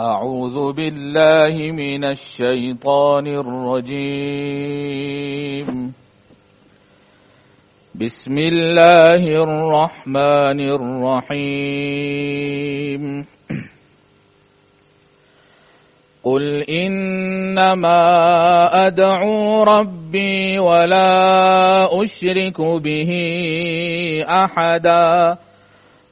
أعوذ بالله من الشيطان الرجيم. بسم الله الرحمن الرحيم. قل إنما أدعو ربي ولا أشرك به أحدا.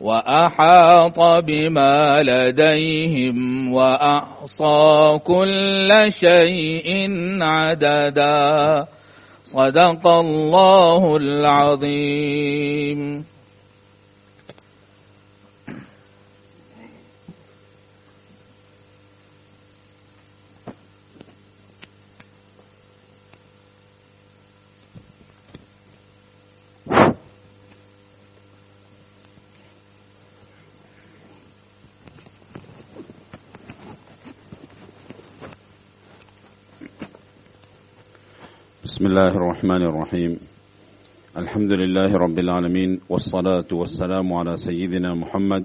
وأحاط بما لديهم وأحصى كل شيء عددا. صدق الله العظيم. بسم الله الرحمن الرحيم. الحمد لله رب العالمين والصلاة والسلام على سيدنا محمد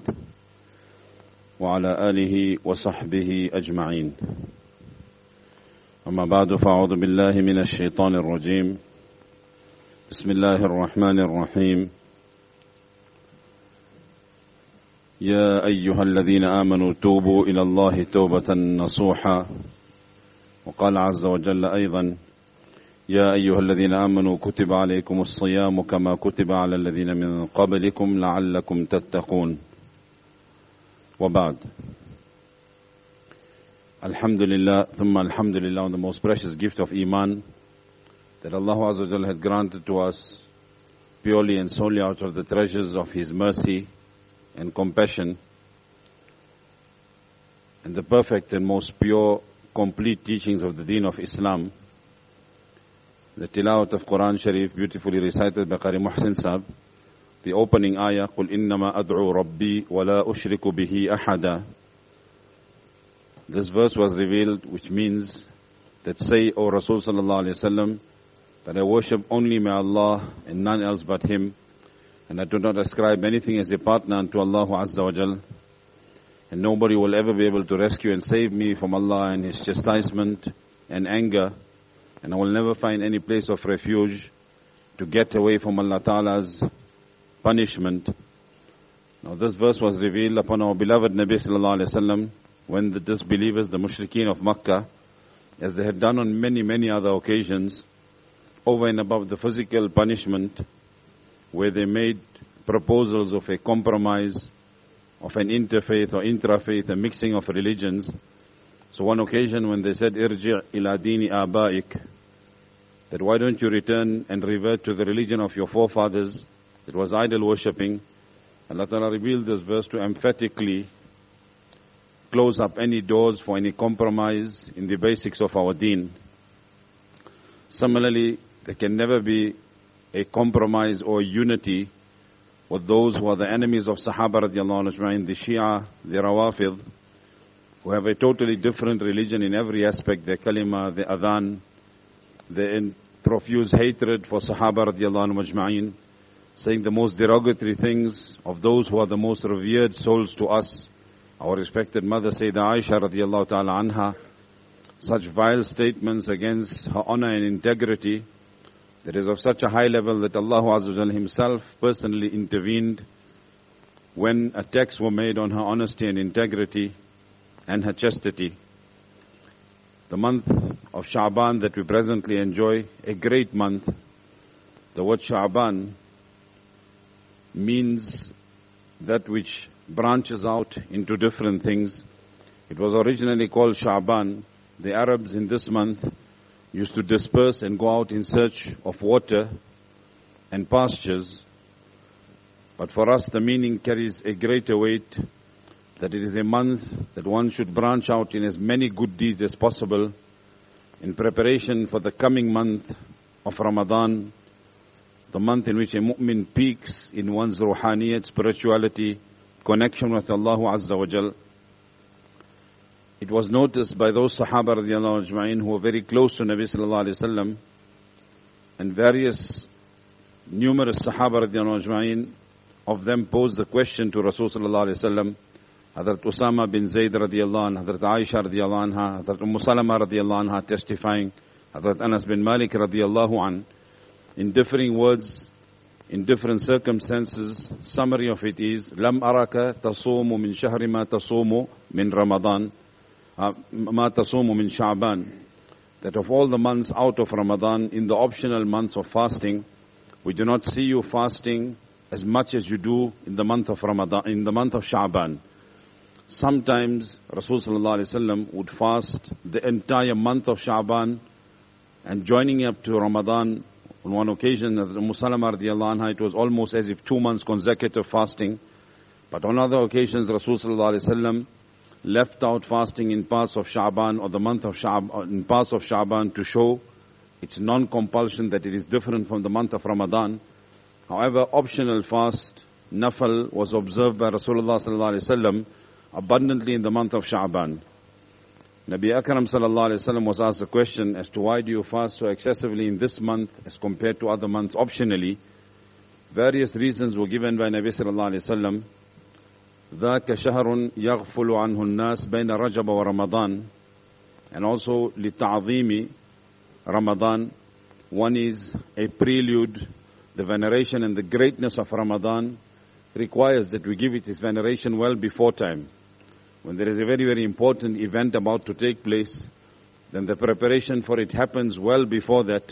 وعلى آله وصحبه أجمعين. أما بعد فأعوذ بالله من الشيطان الرجيم. بسم الله الرحمن الرحيم. يا أيها الذين آمنوا توبوا إلى الله توبة نصوحا. وقال عز وجل أيضا يا أيها الذين آمنوا كتب عليكم الصيام كما كتب على الذين من قبلكم لعلكم تتقون وبعد Alhamdulillah, thumma alhamdulillah on the most precious gift of Iman that Allah Azza wa Jalla had granted to us purely and solely out of the treasures of His mercy and compassion and the perfect and most pure, complete teachings of the deen of Islam. The tilawat of Quran Sharif beautifully recited by Qari Muhsin Sahib. The opening ayah, قُلْ إِنَّمَا أَدْعُو رَبِّي وَلَا أُشْرِكُ بِهِ أَحَدًا This verse was revealed which means that say, O Rasul sallallahu alayhi wasallam, that I worship only my Allah and none else but Him, and I do not ascribe anything as a partner unto Allah Azza wa Jal, and nobody will ever be able to rescue and save me from Allah and His chastisement and anger, and I will never find any place of refuge to get away from Allah Ta'ala's punishment. Now this verse was revealed upon our beloved Nabi Sallallahu Alaihi Wasallam when the disbelievers, the mushrikeen of Makkah, as they had done on many, many other occasions, over and above the physical punishment, where they made proposals of a compromise, of an interfaith or intrafaith, a mixing of religions, So one occasion when they said, Irji' ila dini abaik, that why don't you return and revert to the religion of your forefathers? It was idol worshipping. Allah Ta'ala revealed this verse to emphatically close up any doors for any compromise in the basics of our deen. Similarly, there can never be a compromise or unity with those who are the enemies of Sahaba radiallahu anhu, the Shia, the Rawafid, who have a totally different religion in every aspect, their kalima, their adhan, their profuse hatred for Sahaba radiallahu anhu majma'in, saying the most derogatory things of those who are the most revered souls to us, our respected mother Sayyidah Aisha radiallahu ta'ala anha, such vile statements against her honor and integrity, that is of such a high level that Allah Azza himself personally intervened when attacks were made on her honesty and integrity and her chastity. The month of Sha'ban that we presently enjoy, a great month. The word Sha'ban means that which branches out into different things. It was originally called Sha'ban. The Arabs in this month used to disperse and go out in search of water and pastures. But for us, the meaning carries a greater weight that it is a month that one should branch out in as many good deeds as possible in preparation for the coming month of Ramadan, the month in which a mu'min peaks in one's ruhaniyat, spirituality, connection with Allah Azza wa Jal. It was noticed by those Sahaba radiallahu ajma'in who were very close to Nabi sallallahu alayhi wasallam and various numerous Sahaba of them posed the question to Rasul sallallahu alayhi wasallam Hazrat Usama bin Zayd radiallahu anha, Hazrat Aisha radiallahu anha, Hazrat Umm Salama radiallahu anha testifying, Hazrat Anas bin Malik radiallahu an, in differing words, in different circumstances, summary of it is, لم أراك تصوم من شهر ما تصوم من رمضان ما تصوم من شعبان that of all the months out of Ramadan, in the optional months of fasting, we do not see you fasting as much as you do in the month of Ramadan, in the month of Sha'ban. Sometimes Rasulullah would fast the entire month of Sha'ban and joining up to Ramadan on one occasion, Umm Salama anha, it was almost as if two months consecutive fasting. But on other occasions, Rasulullah left out fasting in parts of Sha'ban or the month of Sha'ban, in parts of Sha'ban to show its non-compulsion that it is different from the month of Ramadan. However, optional fast, nafal, was observed by Rasulullah sallallahu abundantly in the month of Sha'ban. Nabi Akram sallallahu alayhi wasallam was asked a question as to why do you fast so excessively in this month as compared to other months optionally. Various reasons were given by Nabi sallallahu alayhi wasallam. ذاك شهر يغفل عنه الناس بين رجب ورمضان and also لتعظيم Ramadan one is a prelude the veneration and the greatness of Ramadan requires that we give it its veneration well before time when there is a very, very important event about to take place, then the preparation for it happens well before that.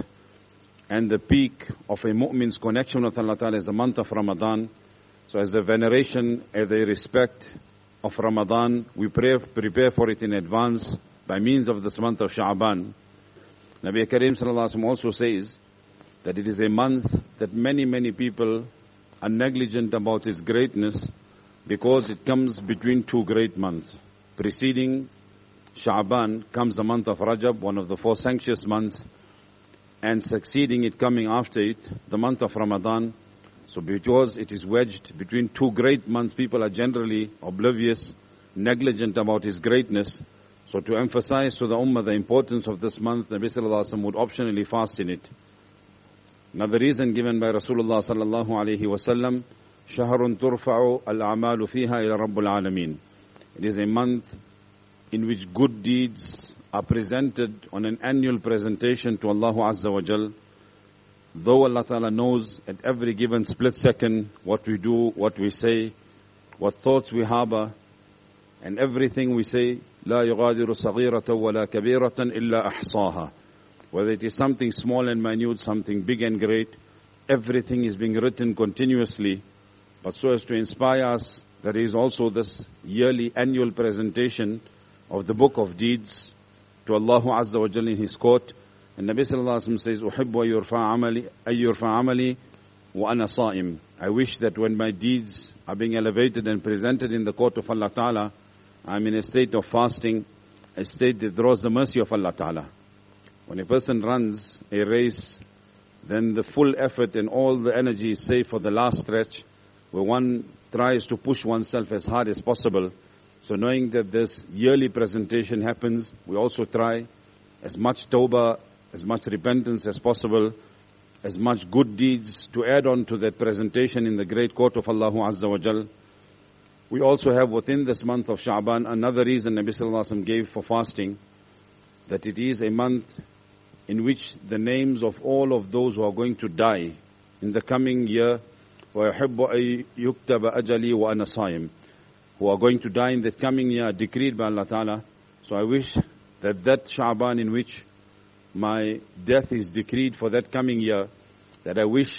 And the peak of a mu'min's connection with Allah Ta'ala is the month of Ramadan. So as a veneration, as a respect of Ramadan, we pray, prepare for it in advance by means of this month of Sha'ban. Nabi Karim Sallallahu also says that it is a month that many, many people are negligent about its greatness because it comes between two great months. Preceding Sha'ban comes the month of Rajab, one of the four sanctious months, and succeeding it coming after it, the month of Ramadan. So because it is wedged between two great months, people are generally oblivious, negligent about its greatness. So to emphasize to the Ummah the importance of this month, Nabi Sallallahu Alaihi Wasallam would optionally fast in it. Another reason given by Rasulullah Sallallahu Alaihi Wasallam شهر ترفع الأعمال فيها إلى رب العالمين. It is a month in which good deeds are presented on an annual presentation to Allah Azza wa Jal. Though Allah Ta'ala knows at every given split second what we do, what we say, what thoughts we harbor, and everything we say, لا يغادر صغيرة ولا كبيرة إلا أحصاها. Whether it is something small and minute, something big and great, everything is being written continuously but so as to inspire us, there is also this yearly annual presentation of the book of deeds to Allah Azza wa Jalla in His court. And Nabi Sallallahu Alaihi Wasallam says, أحب أن يرفع عملي أن يرفع عملي وأنا Saim. I wish that when my deeds are being elevated and presented in the court of Allah Ta'ala, I'm in a state of fasting, a state that draws the mercy of Allah Ta'ala. When a person runs a race, then the full effort and all the energy is saved for the last stretch, where one tries to push oneself as hard as possible. So knowing that this yearly presentation happens, we also try as much tawbah, as much repentance as possible, as much good deeds to add on to that presentation in the great court of Allah Azza wa Jal. We also have within this month of Sha'ban another reason Nabi Sallallahu Alaihi Wasallam gave for fasting, that it is a month in which the names of all of those who are going to die in the coming year, وَيَحِبُّ أَن يُكْتَبَ أَجَلِي وَأَنَا صَائِمٌ who are going to die in the coming year decreed by Allah Ta'ala. So I wish that that Sha'ban in which my death is decreed for that coming year, that I wish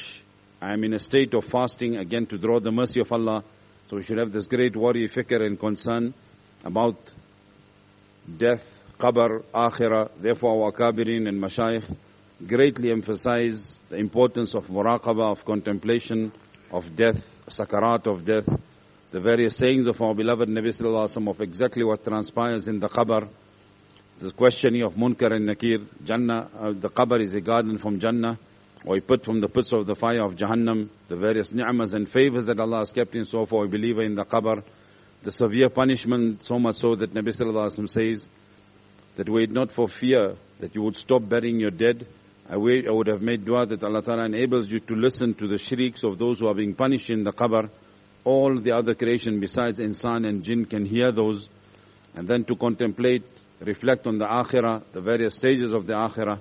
I am in a state of fasting again to draw the mercy of Allah. So we should have this great worry, fikr and concern about death, qabr, akhirah. Therefore our kabirin and mashayikh greatly emphasize the importance of muraqabah, of contemplation, of death, sakarat of death, the various sayings of our beloved Nabi Sallallahu Alaihi Wasallam of exactly what transpires in the qabr, the questioning of Munkar and Nakir, Jannah, uh, the qabr is a garden from Jannah, or he put from the pits of the fire of Jahannam, the various ni'mas and favors that Allah has kept in store for a believer in the qabr, the severe punishment, so much so that Nabi Sallallahu Alaihi Wasallam says, that wait not for fear that you would stop burying your dead, I, wait, I would have made dua that Allah Ta'ala enables you to listen to the shrieks of those who are being punished in the qabr. All the other creation besides insan and jinn can hear those. And then to contemplate, reflect on the akhirah, the various stages of the akhirah,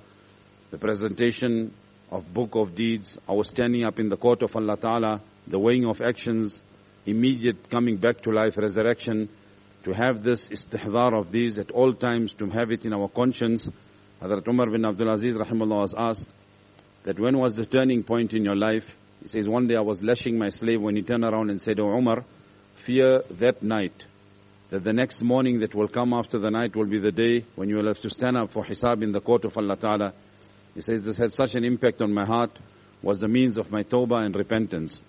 the presentation of book of deeds, our standing up in the court of Allah Ta'ala, the weighing of actions, immediate coming back to life, resurrection, to have this istihdar of these at all times, to have it in our conscience. Hazrat Umar bin Abdul Aziz rahimahullah was asked that when was the turning point in your life? He says, one day I was lashing my slave when he turned around and said, Oh Umar, fear that night, that the next morning that will come after the night will be the day when you will have to stand up for hisab in the court of Allah Ta'ala. He says, this had such an impact on my heart, was the means of my tawbah and repentance.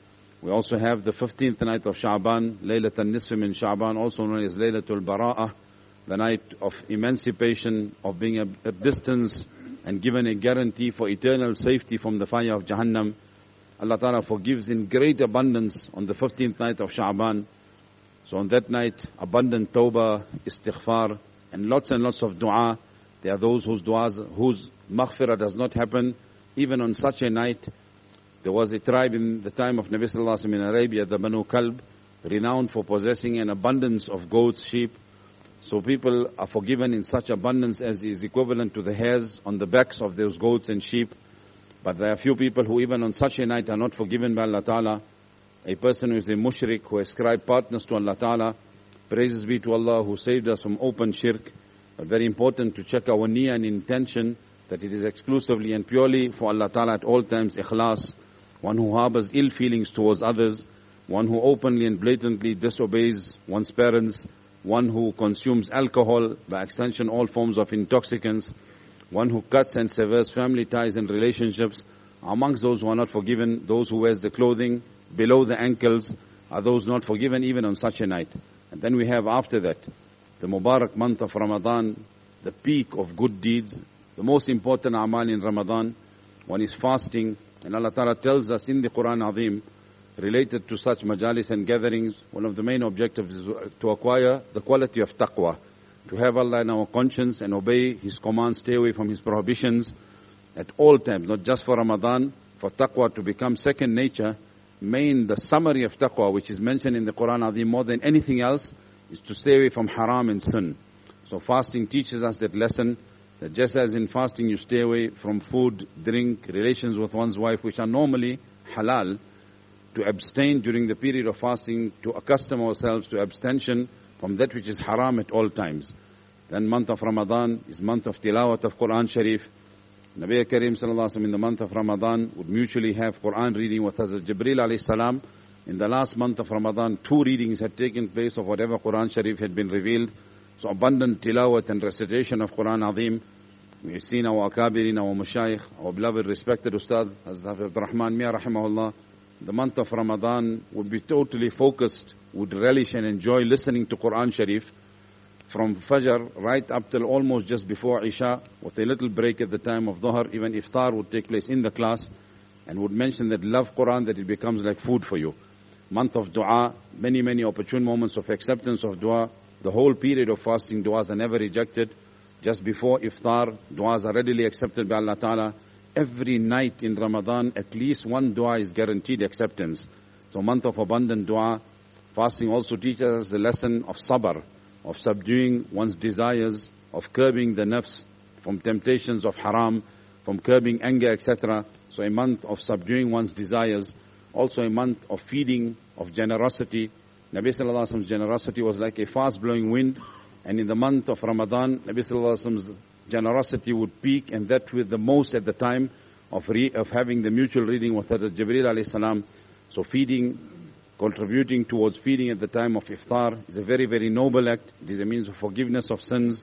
We also have the 15th night of Sha'ban, Laylatul Nisf min Sha'ban, also known as Laylatul Bara'ah, the night of emancipation, of being at a distance and given a guarantee for eternal safety from the fire of Jahannam. Allah Ta'ala forgives in great abundance on the 15th night of Sha'ban. So on that night, abundant tawbah, istighfar, and lots and lots of dua. There are those whose duas, whose maghfirah does not happen even on such a night. There was a tribe in the time of Nabi Sallallahu Alaihi Wasallam in Arabia, the Banu Kalb, renowned for possessing an abundance of goats, sheep. So people are forgiven in such abundance as is equivalent to the hairs on the backs of those goats and sheep. But there are few people who even on such a night are not forgiven by Allah Ta'ala. A person who is a mushrik, who ascribed partners to Allah Ta'ala, praises be to Allah who saved us from open shirk. But very important to check our niyyah and intention that it is exclusively and purely for Allah Ta'ala at all times, ikhlas, one who harbors ill feelings towards others, one who openly and blatantly disobeys one's parents, one who consumes alcohol, by extension all forms of intoxicants, one who cuts and severs family ties and relationships. Amongst those who are not forgiven, those who wears the clothing below the ankles, are those not forgiven even on such a night. And then we have after that, the Mubarak month of Ramadan, the peak of good deeds, the most important amal in Ramadan, one is fasting, and Allah Ta'ala tells us in the Quran Azim, related to such majalis and gatherings, one of the main objectives is to acquire the quality of taqwa, to have Allah in our conscience and obey His commands, stay away from His prohibitions at all times, not just for Ramadan, for taqwa to become second nature. Main, the summary of taqwa, which is mentioned in the Quran Azim more than anything else, is to stay away from haram and sin. So fasting teaches us that lesson, that just as in fasting you stay away from food, drink, relations with one's wife, which are normally halal, to abstain during the period of fasting, to accustom ourselves to abstention from that which is haram at all times. Then month of Ramadan is month of tilawat of Quran Sharif. Nabi Karim sallallahu alaihi in the month of Ramadan would mutually have Quran reading with Hazrat Jibril alayhi salam. In the last month of Ramadan, two readings had taken place of whatever Quran Sharif had been revealed. So abundant tilawat and recitation of Quran Azim. We've seen our akabirin, our mashayikh, our beloved respected Ustad, Hazrat Rahman Mia rahimahullah. The month of Ramadan would be totally focused, would relish and enjoy listening to Quran Sharif from Fajr right up till almost just before Isha, with a little break at the time of Dhuhr, even iftar would take place in the class, and would mention that love Quran, that it becomes like food for you. Month of dua, many, many opportune moments of acceptance of dua. The whole period of fasting, duas are never rejected. Just before iftar, duas are readily accepted by Allah Ta'ala. Every night in Ramadan, at least one dua is guaranteed acceptance. So month of abundant dua. Fasting also teaches us the lesson of sabr, of subduing one's desires, of curbing the nafs from temptations of haram, from curbing anger, etc. So a month of subduing one's desires, also a month of feeding, of generosity. Nabi Sallallahu Alaihi Wasallam's generosity was like a fast-blowing wind, and in the month of Ramadan, Nabi Sallallahu Alaihi Wasallam's generosity would peak, and that with the most at the time of, of having the mutual reading with Hazrat Jibreel alayhi salam. So feeding, contributing towards feeding at the time of iftar is a very, very noble act. It is a means of forgiveness of sins.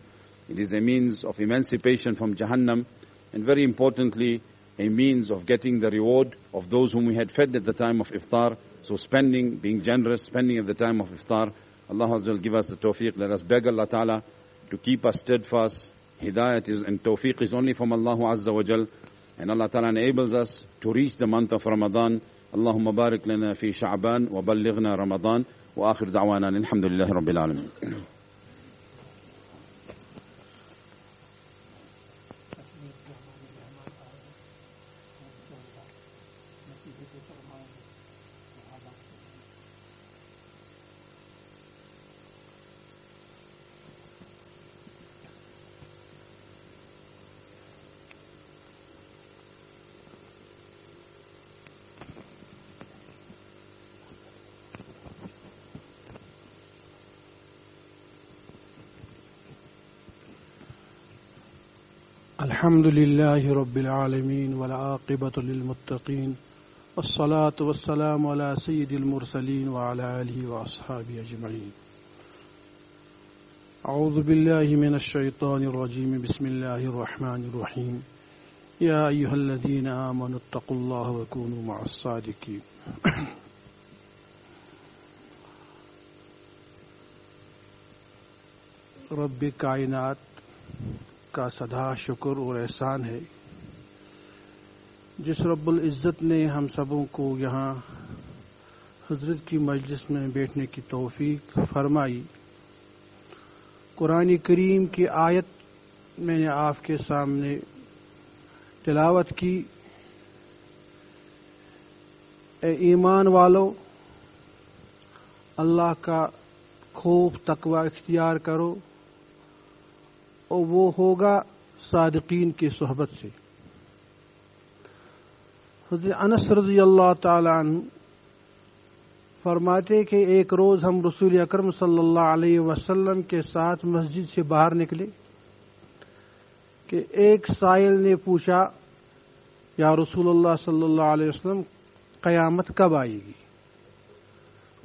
It is a means of emancipation from Jahannam. And very importantly, a means of getting the reward of those whom we had fed at the time of iftar. So spending, being generous, spending at the time of iftar. Allah Azza give us the tawfiq. Let us beg Allah Ta'ala to keep us steadfast. Hidayat is, and tawfiq is only from Allah Azza wa Jal. And Allah Ta'ala enables us to reach the month of Ramadan. اللهم بارك لنا في شعبان وبلغنا رمضان وآخر دعوانا الحمد لله رب العالمين الحمد لله رب العالمين والعاقبة للمتقين والصلاة والسلام على سيد المرسلين وعلى آله وأصحابه أجمعين. أعوذ بالله من الشيطان الرجيم. بسم الله الرحمن الرحيم. يا أيها الذين آمنوا اتقوا الله وكونوا مع الصادقين. رب کائنات کا سدا شکر اور احسان ہے۔ جس رب العزت نے ہم سبوں کو یہاں حضرت کی مجلس میں بیٹھنے کی توفیق فرمائی۔ قرآن کریم کی آیت میں نے آپ کے سامنے تلاوت کی۔ اے ایمان والو، اللہ کا خوف تقوی اختیار کرو۔ اور وہ ہوگا صادقین کی صحبت سے۔ حضرت انس رضی اللہ تعالی عنہ فرماتے کہ ایک روز ہم رسول اکرم صلی اللہ علیہ وسلم کے ساتھ مسجد سے باہر نکلے کہ ایک سائل نے پوچھا، یا رسول اللہ صلی اللہ علیہ وسلم، قیامت کب آئے گی؟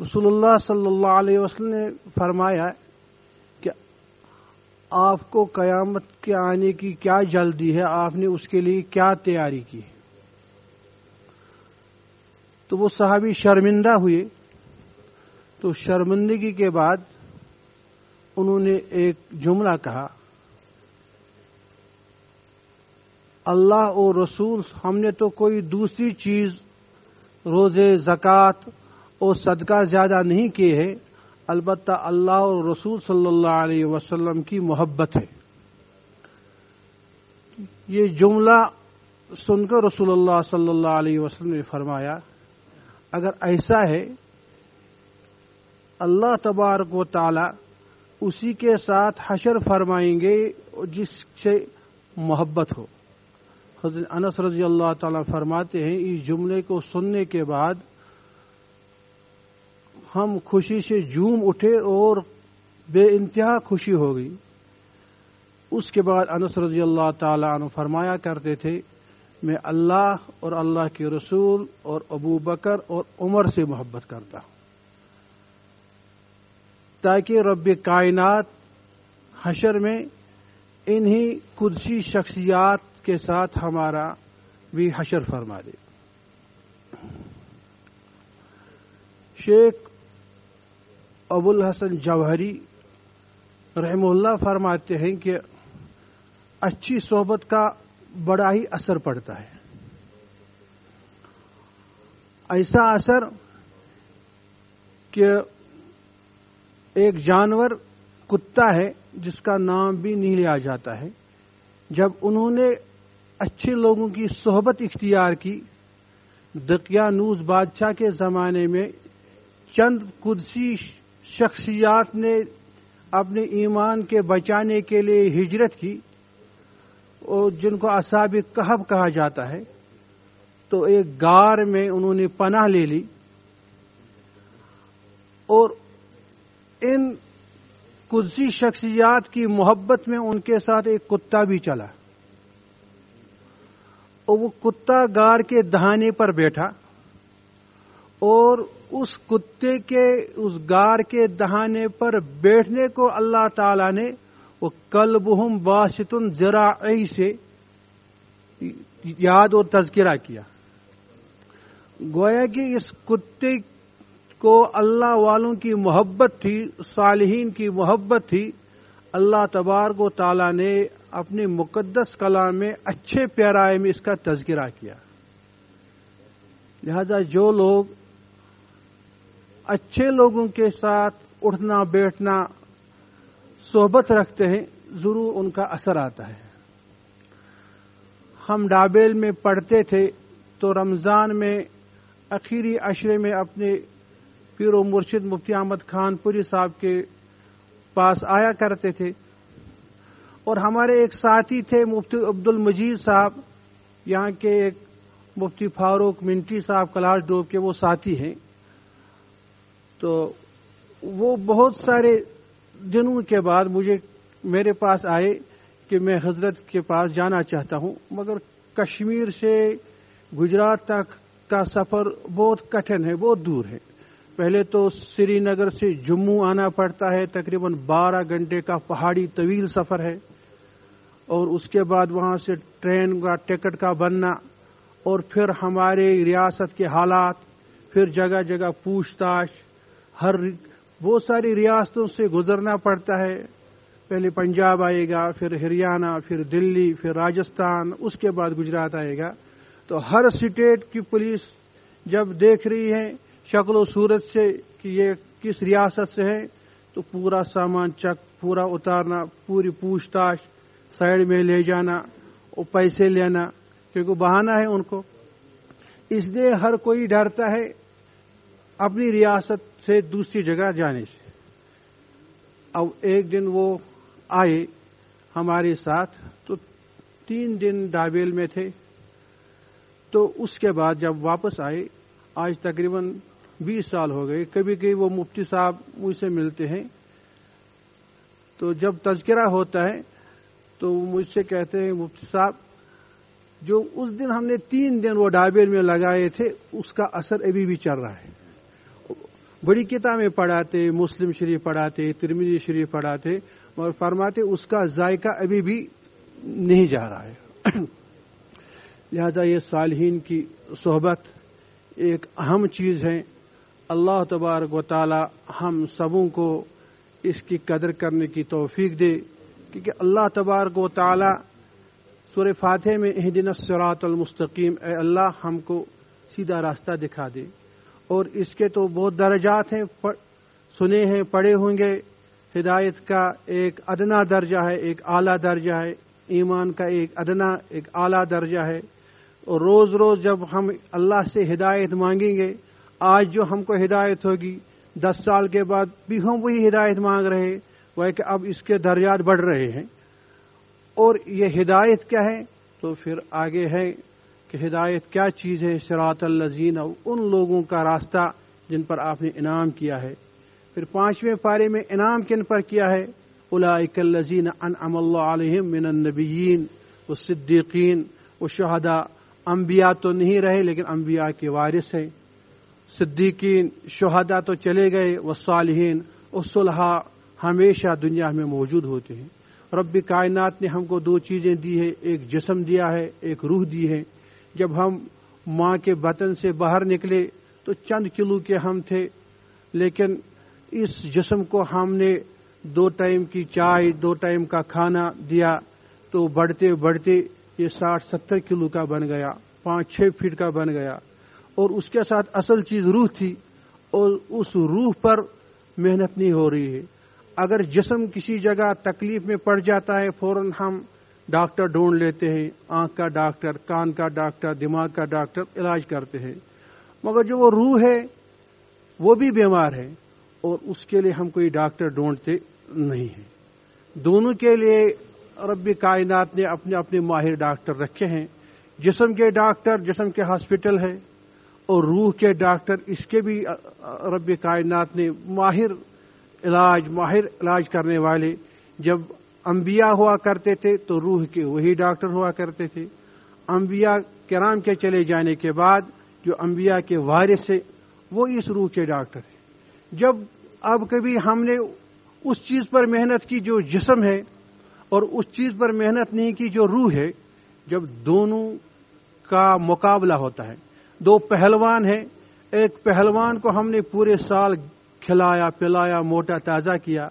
رسول اللہ صلی اللہ علیہ وسلم نے فرمایا آپ کو قیامت کے آنے کی کیا جلدی ہے؟ آپ نے اس کے لیے کیا تیاری کی؟ تو وہ صحابی شرمندہ ہوئے۔ تو شرمندگی کے بعد انہوں نے ایک جملہ کہا، اللہ اور رسول، ہم نے تو کوئی دوسری چیز، روزے، زکوٰۃ اور صدقہ زیادہ نہیں کیے ہیں البتہ اللہ اور رسول صلی اللہ علیہ وسلم کی محبت ہے۔ یہ جملہ سن کر رسول اللہ صلی اللہ علیہ وسلم نے فرمایا، اگر ایسا ہے، اللہ تبارک و تعالی اسی کے ساتھ حشر فرمائیں گے جس سے محبت ہو۔ حضرت انس رضی اللہ تعالی فرماتے ہیں، اس جملے کو سننے کے بعد ہم خوشی سے جوم اٹھے اور بے انتہا خوشی ہو گئی۔ اس کے بعد انس رضی اللہ تعالی عنہ فرمایا کرتے تھے، میں اللہ اور اللہ کے رسول اور ابو بکر اور عمر سے محبت کرتا ہوں۔ تاکہ رب کائنات حشر میں انہی قدسی شخصیات کے ساتھ ہمارا بھی حشر فرما دے۔ شیخ ابو الحسن جوہری رحم اللہ فرماتے ہیں کہ اچھی صحبت کا بڑا ہی اثر پڑتا ہے۔ ایسا اثر کہ ایک جانور کتا ہے جس کا نام بھی نہیں لیا جاتا ہے۔ جب انہوں نے اچھے لوگوں کی صحبت اختیار کی دقیا نوز بادشاہ کے زمانے میں چند قدسی شخصیات نے اپنے ایمان کے بچانے کے لیے ہجرت کی اور جن کو اصاب کہب کہا جاتا ہے، تو ایک گار میں انہوں نے پناہ لے لی اور ان قدسی شخصیات کی محبت میں ان کے ساتھ ایک کتا بھی چلا۔ اور وہ کتا گار کے دہانے پر بیٹھا اور اس کتے کے اس گار کے دہانے پر بیٹھنے کو اللہ تعالی نے وہ کلبہم باشتن ذرا سے یاد اور تذکرہ کیا۔ گویا کہ اس کتے کو اللہ والوں کی محبت تھی، صالحین کی محبت تھی۔ اللہ تبارک و تعالی نے اپنے مقدس کلام میں اچھے پیرائے میں اس کا تذکرہ کیا۔ لہذا جو لوگ اچھے لوگوں کے ساتھ اٹھنا بیٹھنا صحبت رکھتے ہیں، ضرور ان کا اثر آتا ہے۔ ہم ڈابیل میں پڑھتے تھے تو رمضان میں اخیری اشرے میں اپنے پیر و مرشد مفتی احمد خان پوری صاحب کے پاس آیا کرتے تھے۔ اور ہمارے ایک ساتھی تھے، مفتی عبد المجید صاحب، یہاں کے ایک مفتی فاروق منٹی صاحب کلاش ڈوب کے وہ ساتھی ہیں۔ تو وہ بہت سارے دنوں کے بعد مجھے میرے پاس آئے کہ میں حضرت کے پاس جانا چاہتا ہوں، مگر کشمیر سے گجرات تک کا سفر بہت کٹھن ہے، بہت دور ہے۔ پہلے تو سری نگر سے جموں آنا پڑتا ہے، تقریباً بارہ گھنٹے کا پہاڑی طویل سفر ہے، اور اس کے بعد وہاں سے ٹرین کا ٹکٹ کا بننا، اور پھر ہمارے ریاست کے حالات، پھر جگہ جگہ پوچھ تاچھ ہر بہت ساری ریاستوں سے گزرنا پڑتا ہے۔ پہلے پنجاب آئے گا، پھر ہریانہ، پھر دلی، پھر راجستھان، اس کے بعد گجرات آئے گا۔ تو ہر اسٹیٹ کی پولیس جب دیکھ رہی ہے شکل و صورت سے کہ یہ کس ریاست سے ہے، تو پورا سامان چک، پورا اتارنا، پوری پوچھ تاچھ سائڈ میں لے جانا، اور پیسے لینا، کیونکہ بہانا ہے ان کو۔ اس لیے ہر کوئی ڈرتا ہے اپنی ریاست سے دوسری جگہ جانے سے۔ اب ایک دن وہ آئے ہمارے ساتھ، تو تین دن ڈابیل میں تھے۔ تو اس کے بعد جب واپس آئے، آج تقریباً بیس سال ہو گئے۔ کبھی کبھی وہ مفتی صاحب مجھ سے ملتے ہیں۔ تو جب تذکرہ ہوتا ہے، تو مجھ سے کہتے ہیں، مفتی صاحب، جو اس دن ہم نے تین دن وہ ڈابیل میں لگائے تھے، اس کا اثر ابھی بھی چل رہا ہے۔ بڑی کتابیں پڑھاتے، مسلم شریف پڑھاتے ترمیزی شریف پڑھاتے، اور فرماتے اس کا ذائقہ ابھی بھی نہیں جا رہا ہے۔ لہذا یہ صالحین کی صحبت ایک اہم چیز ہے۔ اللہ تبارک و تعالی ہم سبوں کو اس کی قدر کرنے کی توفیق دے، کیونکہ اللہ تبارک و تعالی سور فاتح میں دن سرات المستقیم، اے اللہ ہم کو سیدھا راستہ دکھا دے۔ اور اس کے تو بہت درجات ہیں سنے ہیں، پڑھے ہوں گے۔ ہدایت کا ایک ادنا درجہ ہے، ایک اعلیٰ درجہ ہے۔ ایمان کا ایک ادنا، ایک اعلیٰ درجہ ہے۔ اور روز روز جب ہم اللہ سے ہدایت مانگیں گے، آج جو ہم کو ہدایت ہوگی، دس سال کے بعد بھی ہم وہی ہدایت مانگ رہے وہ کہ اب اس کے درجات بڑھ رہے ہیں۔ اور یہ ہدایت کیا ہے؟ تو پھر آگے ہے کہ ہدایت کیا چیز ہے شراط الزین ان لوگوں کا راستہ جن پر آپ نے انعام کیا ہے۔ پھر پانچویں پارے میں انعام کن پر کیا ہے؟ الاک الزین ان ام اللہ علیہ من النبیین و صدیقین و شہدا انبیاء تو نہیں رہے لیکن انبیاء کے وارث ہیں۔ صدیقین شہدا تو چلے گئے وہ صالحین و صلحہ ہمیشہ دنیا میں موجود ہوتے ہیں۔ رب کائنات نے ہم کو دو چیزیں دی ہے ایک جسم دیا ہے، ایک روح دی ہے۔ جب ہم ماں کے بطن سے باہر نکلے تو چند کلو کے ہم تھے، لیکن اس جسم کو ہم نے دو ٹائم کی چائے، دو ٹائم کا کھانا دیا تو بڑھتے بڑھتے یہ ساٹھ ستر کلو کا بن گیا، پانچ چھ فٹ کا بن گیا۔ اور اس کے ساتھ اصل چیز روح تھی اور اس روح پر محنت نہیں ہو رہی ہے۔ اگر جسم کسی جگہ تکلیف میں پڑ جاتا ہے، فوراً ہم ڈاکٹر ڈھونڈ لیتے ہیں، آنکھ کا ڈاکٹر، کان کا ڈاکٹر، دماغ کا ڈاکٹر علاج کرتے ہیں۔ مگر جو وہ روح ہے، وہ بھی بیمار ہے اور اس کے لیے ہم کوئی ڈاکٹر ڈھونڈتے نہیں ہیں۔ دونوں کے لیے رب کائنات نے اپنے اپنے ماہر ڈاکٹر رکھے ہیں۔ جسم کے ڈاکٹر جسم کے ہاسپٹل ہے اور روح کے ڈاکٹر اس کے بھی، رب کائنات نے ماہر علاج ماہر علاج کرنے والے۔ جب انبیاء ہوا کرتے تھے تو روح کے وہی ڈاکٹر ہوا کرتے تھے۔ انبیاء کرام کے چلے جانے کے بعد جو انبیاء کے وارث ہے وہ اس روح کے ڈاکٹر ہیں جب اب کبھی ہم نے اس چیز پر محنت کی جو جسم ہے اور اس چیز پر محنت نہیں کی جو روح ہے، جب دونوں کا مقابلہ ہوتا ہے۔ دو پہلوان ہیں۔ ایک پہلوان کو ہم نے پورے سال کھلایا، پلایا، موٹا، تازہ کیا۔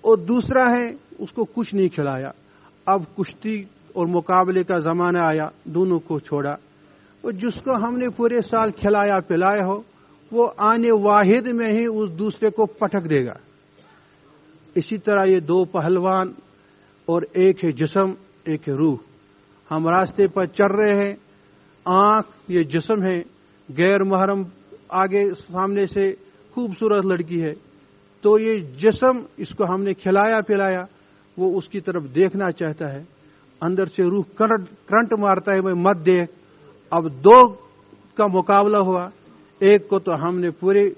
اور دوسرا ہے اس کو کچھ نہیں کھلایا۔ اب کشتی اور مقابلے کا زمانہ آیا، دونوں کو چھوڑا۔ اور جس کو ہم نے پورے سال کھلایا پلایا ہو، وہ آنے واحد میں ہی اس دوسرے کو پٹک دے گا۔ اسی طرح یہ دو پہلوان اور ایک ہے جسم، ایک ہے روح۔ ہم راستے پر چل رہے ہیں، آنکھ یہ جسم ہے، غیر محرم آگے سامنے سے خوبصورت لڑکی ہے۔ تو یہ جسم اس کو ہم نے کھلایا، پلایا۔ وہ اس کی طرف دیکھنا چاہتا ہے۔ اندر سے روح کرنٹ مارتا ہے، میں مت دیکھ۔ اب دو کا مقابلہ ہوا۔ ایک کو تو ہم نے پورے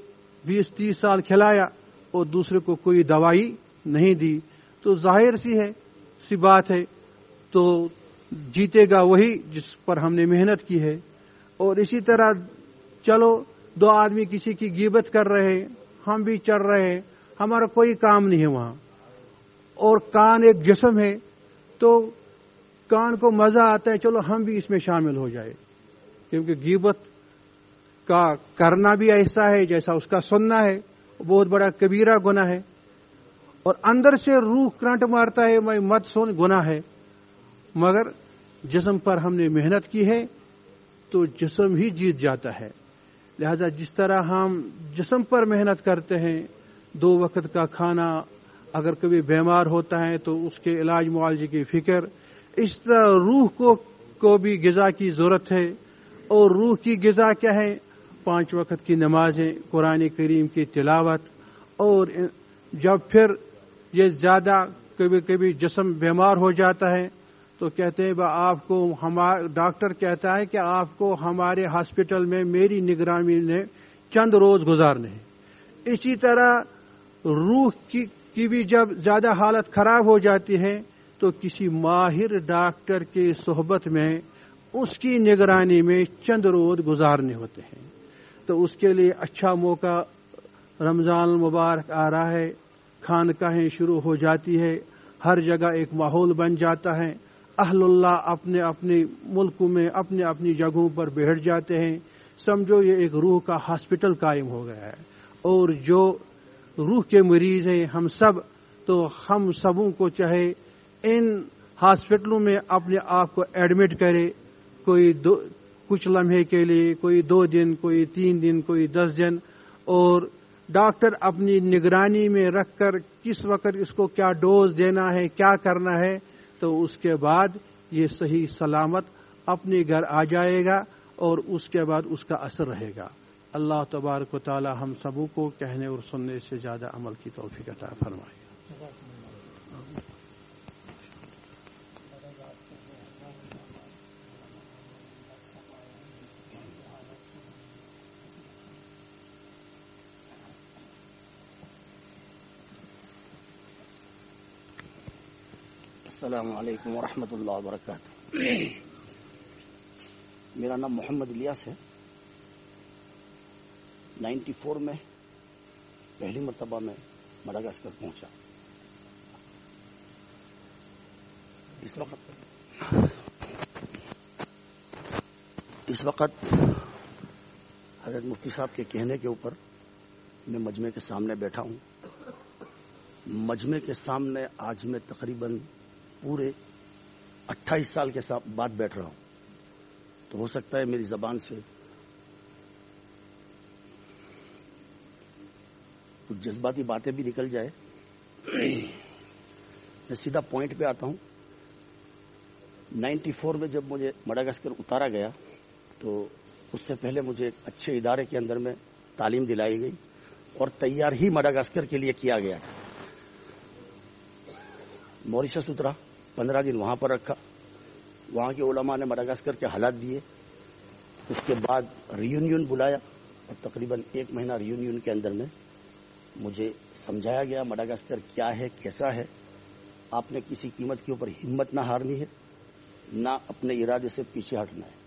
بیس تیس سال کھلایا اور دوسرے کو کوئی دوائی نہیں دی۔ تو ظاہر سی ہے، سی بات ہے۔ تو جیتے گا وہی جس پر ہم نے محنت کی ہے۔ اور اسی طرح چلو، دو آدمی کسی کی گیبت کر رہے ہم بھی چل رہے ہمارا کوئی کام نہیں ہے وہاں۔ اور کان ایک جسم ہے، تو کان کو مزہ آتا ہے، چلو ہم بھی اس میں شامل ہو جائے۔ کیونکہ گیبت کا کرنا بھی ایسا ہے جیسا اس کا سننا ہے، بہت بڑا کبیرہ گنا ہے۔ اور اندر سے روح کرنٹ مارتا ہے، میں مت سن گنا ہے۔ مگر جسم پر ہم نے محنت کی ہے، تو جسم ہی جیت جاتا ہے۔ لہذا جس طرح ہم جسم پر محنت کرتے ہیں، دو وقت کا کھانا اگر کبھی بیمار ہوتا ہے تو اس کے علاج معالجے کی فکر، اس طرح روح کو کو بھی غذا کی ضرورت ہے۔ اور روح کی غذا کیا ہے؟ پانچ وقت کی نمازیں، قرآن کریم کی تلاوت۔ اور جب پھر یہ زیادہ کبھی کبھی جسم بیمار ہو جاتا ہے تو کہتے ہیں، آپ کو ڈاکٹر کہتا ہے کہ آپ کو ہمارے ہاسپٹل میں میری نگرانی نے چند روز گزارنے ہیں۔ اسی طرح روح کی کی بھی جب زیادہ حالت خراب ہو جاتی ہے تو کسی ماہر ڈاکٹر کی صحبت میں اس کی نگرانی میں چند روز گزارنے ہوتے ہیں۔ تو اس کے لیے اچھا موقع رمضان المبارک آ رہا ہے، خانقاہیں شروع ہو جاتی ہے، ہر جگہ ایک ماحول بن جاتا ہے۔ اہل اللہ اپنے اپنے ملکوں میں، اپنے اپنی جگہوں پر بیٹھ جاتے ہیں۔ سمجھو یہ ایک روح کا ہاسپٹل قائم ہو گیا ہے۔ اور جو روح کے مریض ہیں، ہم سب، تو ہم سبوں کو چاہے ان ہاسپٹلوں میں اپنے آپ کو ایڈمٹ کرے۔ کوئی دو، کچھ لمحے کے لیے، کوئی دو دن، کوئی تین دن، کوئی دس دن۔ اور ڈاکٹر اپنی نگرانی میں رکھ کر کس وقت اس کو کیا ڈوز دینا ہے، کیا کرنا ہے، تو اس کے بعد یہ صحیح سلامت اپنے گھر آ جائے گا اور اس کے بعد اس کا اثر رہے گا۔ اللہ تبارک و تعالی ہم سبوں کو کہنے اور سننے سے زیادہ عمل کی توفیق عطا فرمائے۔ السلام علیکم ورحمۃ اللہ وبرکاتہ۔ میرا نام محمد الیاس ہے۔ نائنٹی فور میں پہلی مرتبہ میں مڈاگاسکر پہنچا۔ اس وقت اس وقت حضرت مفتی صاحب کے کہنے کے اوپر میں مجمع کے سامنے بیٹھا ہوں۔ مجمع کے سامنے آج میں تقریباً پورے اٹھائیس سال کے ساتھ بعد بیٹھ رہا ہوں۔ تو ہو سکتا ہے میری زبان سے کچھ جذباتی باتیں بھی نکل جائے میں سیدھا پوائنٹ پہ آتا ہوں۔ نائنٹی فور میں جب مجھے مڈاگسکر اتارا گیا، تو اس سے پہلے مجھے ایک اچھے ادارے کے اندر میں تعلیم دلائی گئی اور تیار ہی مڈاگاسکر کے لیے کیا گیا۔ موریشس اترا پندرہ دن وہاں پر رکھا۔ وہاں کے علماء نے مڈاگاسکر کے حالات دیے۔ اس کے بعد ریونین بلایا اور تقریباً ایک مہینہ ریونین کے اندر میں مجھے سمجھایا گیا مڈاگاسکر کیا ہے، کیسا ہے؟ آپ نے کسی قیمت کے اوپر ہمت نہ ہارنی ہے، نہ اپنے ارادے سے پیچھے ہٹنا ہے۔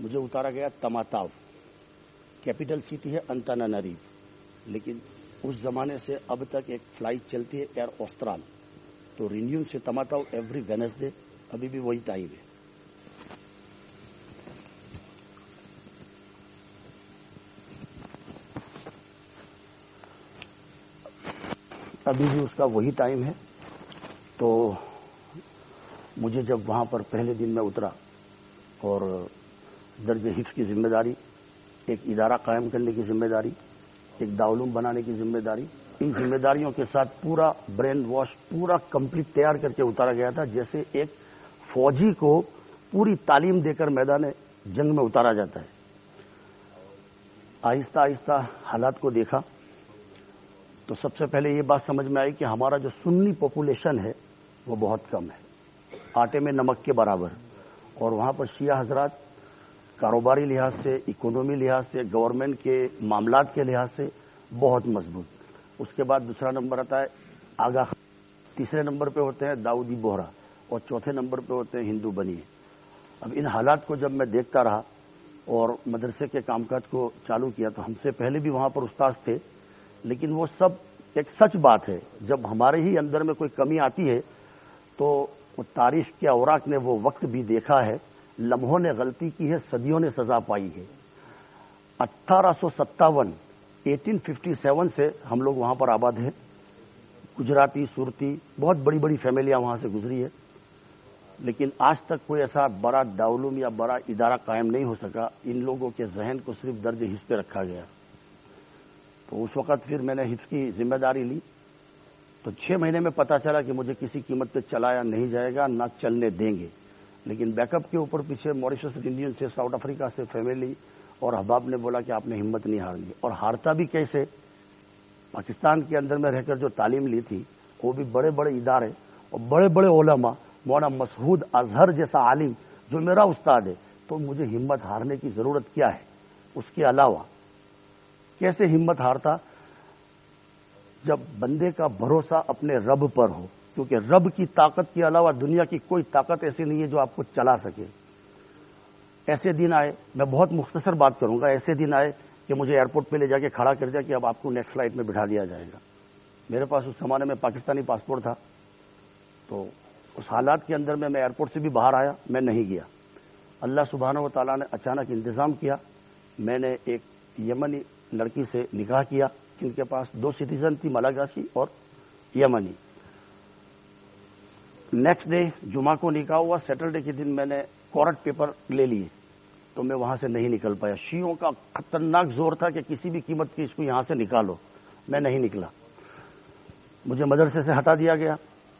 مجھے اتارا گیا تماتاؤ کیپٹل سٹی ہے انتانا نریب لیکن اس زمانے سے اب تک ایک فلائٹ چلتی ہے ایئر اوسترال تو رینیون سے تماتاؤ ایوری وینسڈے ابھی بھی وہی ٹائم ہے۔ ابھی بھی اس کا وہی ٹائم ہے۔ تو مجھے جب وہاں پر پہلے دن میں اترا اور درج حفظ کی ذمہ داری، ایک ادارہ قائم کرنے کی ذمہ داری، ایک داولوم بنانے کی ذمہ داری، ان ذمہ داریوں کے ساتھ پورا برین واش، پورا کمپلیٹ تیار کر کے اتارا گیا تھا، جیسے ایک فوجی کو پوری تعلیم دے کر میدان جنگ میں اتارا جاتا ہے۔ آہستہ آہستہ حالات کو دیکھا۔ تو سب سے پہلے یہ بات سمجھ میں آئی کہ ہمارا جو سنی پاپولیشن ہے، وہ بہت کم ہے۔ آٹے میں نمک کے برابر۔ اور وہاں پر شیعہ حضرات کاروباری لحاظ سے اکانومی لحاظ سے، گورنمنٹ کے معاملات کے لحاظ سے بہت مضبوط۔ اس کے بعد دوسرا نمبر آتا ہے آگا تیسرے نمبر پہ ہوتے ہیں داؤدی بوہرا، اور چوتھے نمبر پہ ہوتے ہیں ہندو بنی۔ اب ان حالات کو جب میں دیکھتا رہا اور مدرسے کے کام کاج کو چالو کیا، تو ہم سے پہلے بھی وہاں پر استاذ تھے۔ لیکن وہ سب ایک سچ بات ہے، جب ہمارے ہی اندر میں کوئی کمی آتی ہے، تو تاریخ کے اوراق نے وہ وقت بھی دیکھا ہے، لمحوں نے غلطی کی ہے، صدیوں نے سزا پائی ہے۔ اٹھارہ سو ستاون، ایٹین ففٹی سیون سے ہم لوگ وہاں پر آباد ہیں۔ گجراتی صورتی بہت بڑی بڑی فیملیاں وہاں سے گزری ہے لیکن آج تک کوئی ایسا بڑا ڈاولوم یا بڑا ادارہ قائم نہیں ہو سکا۔ ان لوگوں کے ذہن کو صرف درج حص پہ رکھا گیا۔ تو اس وقت پھر میں نے حص کی ذمہ داری لی۔ تو چھ مہینے میں پتا چلا کہ مجھے کسی قیمت پہ چلایا نہیں جائے گا، نہ چلنے دیں گے۔ لیکن بیک اپ کے اوپر پیچھے موریشس انڈین سے، ساؤتھ افریقہ سے فیملی اور احباب نے بولا کہ آپ نے ہمت نہیں ہارنی۔ اور ہارتا بھی کیسے؟ پاکستان کے اندر میں رہ کر جو تعلیم لی تھی، وہ بھی بڑے بڑے ادارے اور بڑے بڑے علماء، مولانا مسعود اظہر جیسا عالم جو میرا استاد ہے۔ تو مجھے ہمت ہارنے کی ضرورت کیا ہے؟ اس کے علاوہ کیسے ہمت ہارتا جب بندے کا بھروسہ اپنے رب پر ہو؟ کیونکہ رب کی طاقت کے علاوہ دنیا کی کوئی طاقت ایسی نہیں ہے جو آپ کو چلا سکے۔ ایسے دن آئے، میں بہت مختصر بات کروں گا، ایسے دن آئے کہ مجھے ایئرپورٹ پہ لے جا کے کھڑا کر دیا کہ اب آپ کو نیکسٹ فلائٹ میں بٹھا دیا جائے گا۔ میرے پاس اس زمانے میں پاکستانی پاسپورٹ تھا۔ تو اس حالات کے اندر میں میں ایئرپورٹ سے بھی باہر آیا، میں نہیں گیا۔ اللہ سبحانہ و تعالیٰ نے اچانک انتظام کیا۔ میں نے ایک یمنی لڑکی سے نکاح کیا جن کے پاس دو سٹیزن تھی ملاگاسی اور یمنی۔ نیکسٹ ڈے جمعہ کو نکاح ہوا سیٹرڈے کے دن میں نے کورٹ پیپر لے لیے تو میں وہاں سے نہیں نکل پایا۔ شیوں کا خطرناک زور تھا کہ کسی بھی قیمت کی اس کو یہاں سے نکالو۔ میں نہیں نکلا۔ مجھے مدرسے سے ہٹا دیا گیا،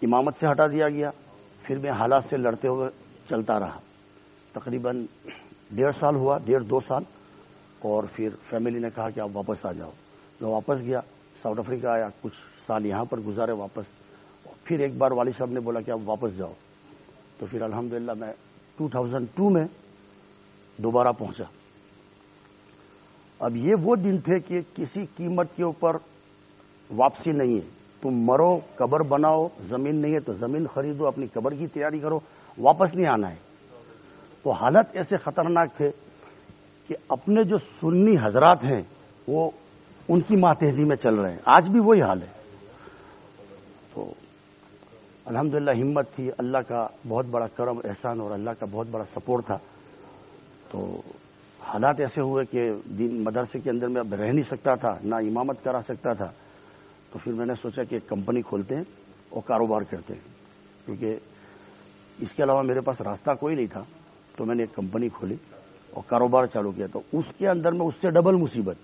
امامت سے ہٹا دیا گیا۔ پھر میں حالات سے لڑتے ہوئے چلتا رہا۔ تقریباً ڈیڑھ سال ہوا، ڈیڑھ دو سال۔ اور پھر فیملی نے کہا کہ آپ واپس آ جاؤ۔ میں واپس گیا ساؤتھ افریقہ آیا، کچھ سال یہاں پر گزارے واپس۔ پھر ایک بار والد صاحب نے بولا کہ آپ واپس جاؤ۔ تو پھر الحمدللہ میں 2002 میں دوبارہ پہنچا۔ اب یہ وہ دن تھے کہ کسی قیمت کے اوپر واپسی نہیں ہے۔ تم مرو، قبر بناؤ، زمین نہیں ہے تو زمین خریدو، اپنی قبر کی تیاری کرو، واپس نہیں آنا ہے۔ تو حالت ایسے خطرناک تھے کہ اپنے جو سنی حضرات ہیں، وہ ان کی ماتحتی میں چل رہے ہیں۔ آج بھی وہی حال ہے۔ تو الحمدللہ ہمت تھی، اللہ کا بہت بڑا کرم، احسان اور اللہ کا بہت بڑا سپورٹ تھا۔ تو حالات ایسے ہوئے کہ دین مدرسے کے اندر میں اب رہ نہیں سکتا تھا، نہ امامت کرا سکتا تھا۔ تو پھر میں نے سوچا کہ ایک کمپنی کھولتے ہیں اور کاروبار کرتے ہیں۔ کیونکہ اس کے علاوہ میرے پاس راستہ کوئی نہیں تھا، تو میں نے ایک کمپنی کھولی۔ اور کاروبار چالو کیا تو اس کے اندر میں اس سے ڈبل مصیبت،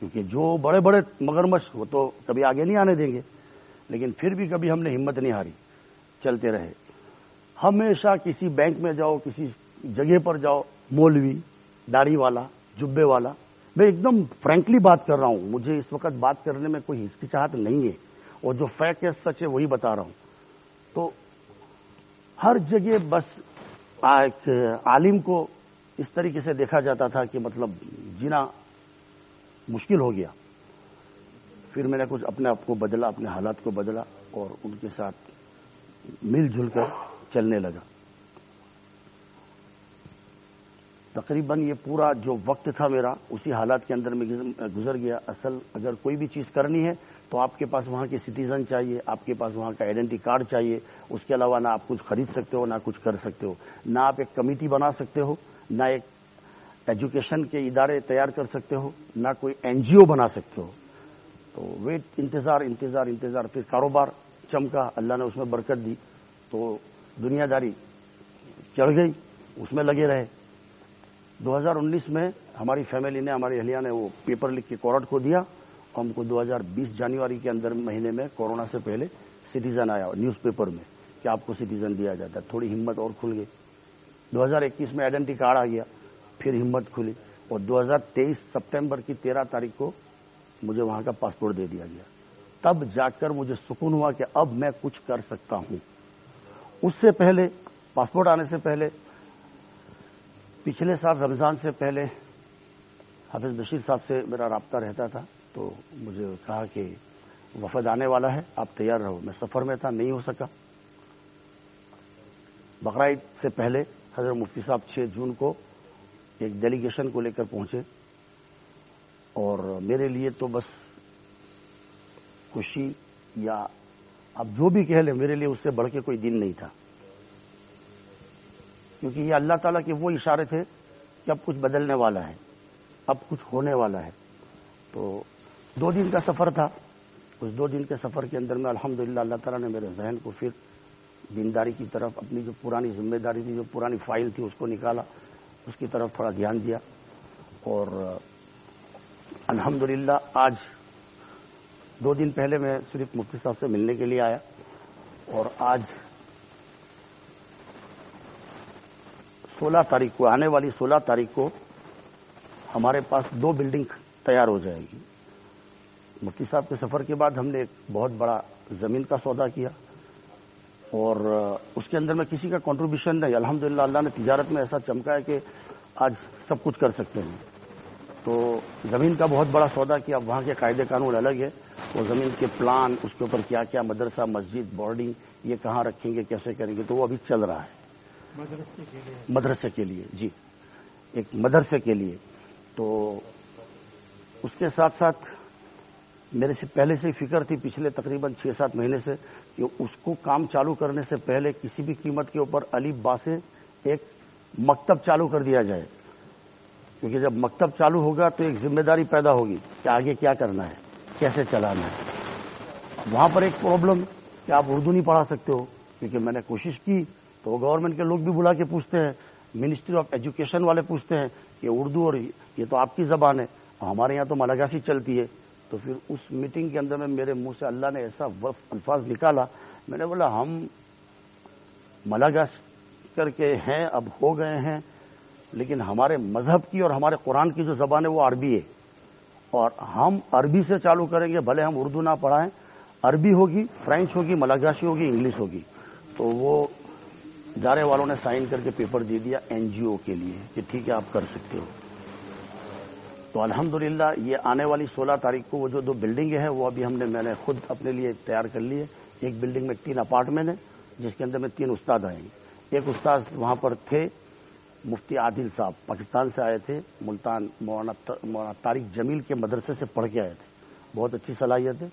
کیونکہ جو بڑے بڑے مگرمچھ وہ تو کبھی آگے نہیں آنے دیں گے، لیکن پھر بھی کبھی ہم نے ہمت نہیں ہاری، چلتے رہے۔ ہمیشہ کسی بینک میں جاؤ، کسی جگہ پر جاؤ، مولوی، داڑھی والا، جبے والا۔ میں ایک دم فرینکلی بات کر رہا ہوں، مجھے اس وقت بات کرنے میں کوئی ہچکچاہٹ نہیں ہے، اور جو فیک ہے، سچ ہے، وہی بتا رہا ہوں۔ تو ہر جگہ بس ایک عالم کو اس طریقے سے دیکھا جاتا تھا کہ مطلب جینا مشکل ہو گیا۔ پھر میں نے کچھ اپنے آپ کو بدلا، اپنے حالات کو بدلا اور ان کے ساتھ مل جل کر چلنے لگا۔ تقریباً یہ پورا جو وقت تھا میرا، اسی حالات کے اندر میں گزر گیا۔ اصل اگر کوئی بھی چیز کرنی ہے تو آپ کے پاس وہاں کے سٹیزن چاہیے، آپ کے پاس وہاں کا آئیڈینٹی کارڈ چاہیے۔ اس کے علاوہ نہ آپ کچھ خرید سکتے ہو، نہ کچھ کر سکتے ہو۔ نہ آپ ایک کمیٹی بنا سکتے ہو۔ نہ ایک ایجوکیشن کے ادارے تیار کر سکتے ہو، نہ کوئی این جی او بنا سکتے ہو۔ تو ویٹ انتظار انتظار انتظار، پھر کاروبار چمکا، اللہ نے اس میں برکت دی۔ تو دنیا داری چڑھ گئی، اس میں لگے رہے۔ دو ہزار انیس میں ہماری فیملی نے، ہماری اہلیہ نے وہ پیپر لکھ کے کورٹ کو دیا۔ ہم کو دو ہزار بیس جنوری کے اندر مہینے میں کورونا سے پہلے سٹیزن آیا نیوز پیپر میں کہ آپ کو سٹیزن دیا جاتا ہے۔ تھوڑی ہمت اور کھل گئی۔ دو ہزار اکیس میں آئیڈینٹی کارڈ آ گیا، پھر ہمت کھلی۔ اور دو ہزار تیئیس سپٹمبر کی تیرہ تاریخ کو مجھے وہاں کا پاسپورٹ دے دیا گیا۔ تب جا کر مجھے سکون ہوا کہ اب میں کچھ کر سکتا ہوں۔ اس سے پہلے پاسپورٹ آنے سے پہلے، پچھلے سال رمضان سے پہلے، حافظ بشیر صاحب سے میرا رابطہ رہتا تھا۔ تو مجھے کہا کہ وفد آنے والا ہے، آپ تیار رہو۔ میں سفر میں تھا، نہیں ہو سکا۔ بقرعید سے پہلے حضرت مفتی صاحب چھ جون کو ایک ڈیلیگیشن کو لے کر پہنچے اور میرے لیے تو بس خوشی یا اب جو بھی کہہ لیں میرے لیے اس سے بڑھ کے کوئی دن نہیں تھا۔ کیونکہ یہ اللہ تعالیٰ کے وہ اشارے تھے کہ اب کچھ بدلنے والا ہے، اب کچھ ہونے والا ہے۔ تو دو دن کا سفر تھا۔ اس دو دن کے سفر کے اندر میں الحمدللہ اللہ تعالیٰ نے میرے ذہن کو پھر دینداری کی طرف، اپنی جو پرانی ذمہ داری تھی، جو پرانی فائل تھی، اس کو نکالا، اس کی طرف تھوڑا دھیان دیا۔ اور الحمدللہ، آج دو دن پہلے میں صرف مفتی صاحب سے ملنے کے لیے آیا۔ اور آج سولہ تاریخ کو، آنے والی سولہ تاریخ کو ہمارے پاس دو بلڈنگ تیار ہو جائے گی۔ مفتی صاحب کے سفر کے بعد ہم نے ایک بہت بڑا زمین کا سودا کیا۔ اور اس کے اندر میں کسی کا کنٹریبیوشن نہیں الحمدللہ اللہ نے تجارت میں ایسا چمکا ہے کہ آج سب کچھ کر سکتے ہیں۔ تو زمین کا بہت بڑا سودا کیا وہاں کے قاعدے قانون الگ ہے وہ زمین کے پلان اس کے اوپر کیا کیا مدرسہ مسجد بورڈنگ یہ کہاں رکھیں گے کیسے کریں گے تو وہ ابھی چل رہا ہے۔ مدرسے کے لیے جی۔ ایک مدرسے کے لیے۔ تو اس کے ساتھ ساتھ میرے سے پہلے سے فکر تھی پچھلے تقریباً چھ سات مہینے سے کہ اس کو کام چالو کرنے سے پہلے کسی بھی قیمت کے اوپر علی با سے ایک مکتب چالو کر دیا جائے۔ کیونکہ جب مکتب چالو ہوگا تو ایک ذمہ داری پیدا ہوگی کہ آگے کیا کرنا ہے، کیسے چلانا ہے۔ وہاں پر ایک پرابلم کہ آپ اردو نہیں پڑھا سکتے ہو، کیونکہ میں نے کوشش کی تو گورنمنٹ کے لوگ بھی بلا کے پوچھتے ہیں، منسٹری آف ایجوکیشن والے پوچھتے ہیں کہ اردو اور یہ تو آپ کی زبان ہے، ہمارے یہاں تو ملاگاسی چلتی ہے۔ تو پھر اس میٹنگ کے اندر میں میرے منہ سے اللہ نے ایسا الفاظ نکالا۔ میں نے بولا، ہم ملاگاس کر کے ہیں، اب ہو گئے ہیں، لیکن ہمارے مذہب کی اور ہمارے قرآن کی جو زبان ہے وہ عربی ہے۔ اور ہم عربی سے چالو کریں گے، بھلے ہم اردو نہ پڑھائیں۔ عربی ہوگی، فرینچ ہوگی ملاگاشی ہوگی، انگلش ہوگی۔ تو وہ ادارے والوں نے سائن کر کے پیپر دے دیا این جی او کے لیے کہ ٹھیک ہے، آپ کر سکتے ہو۔ تو الحمدللہ یہ آنے والی سولہ تاریخ کو وہ جو دو بلڈنگ ہے وہ ابھی ہم نے میں نے خود اپنے لیے تیار کر لی ہے۔ ایک بلڈنگ میں تین اپارٹمنٹ ہے جس کے اندر میں تین استاد آئیں گے ایک استاد وہاں پر تھے، مفتی عادل صاحب، پاکستان سے آئے تھے، ملتان مولانا طارق جمیل کے مدرسے سے پڑھ کے آئے تھے۔ بہت اچھی صلاحیت ہے۔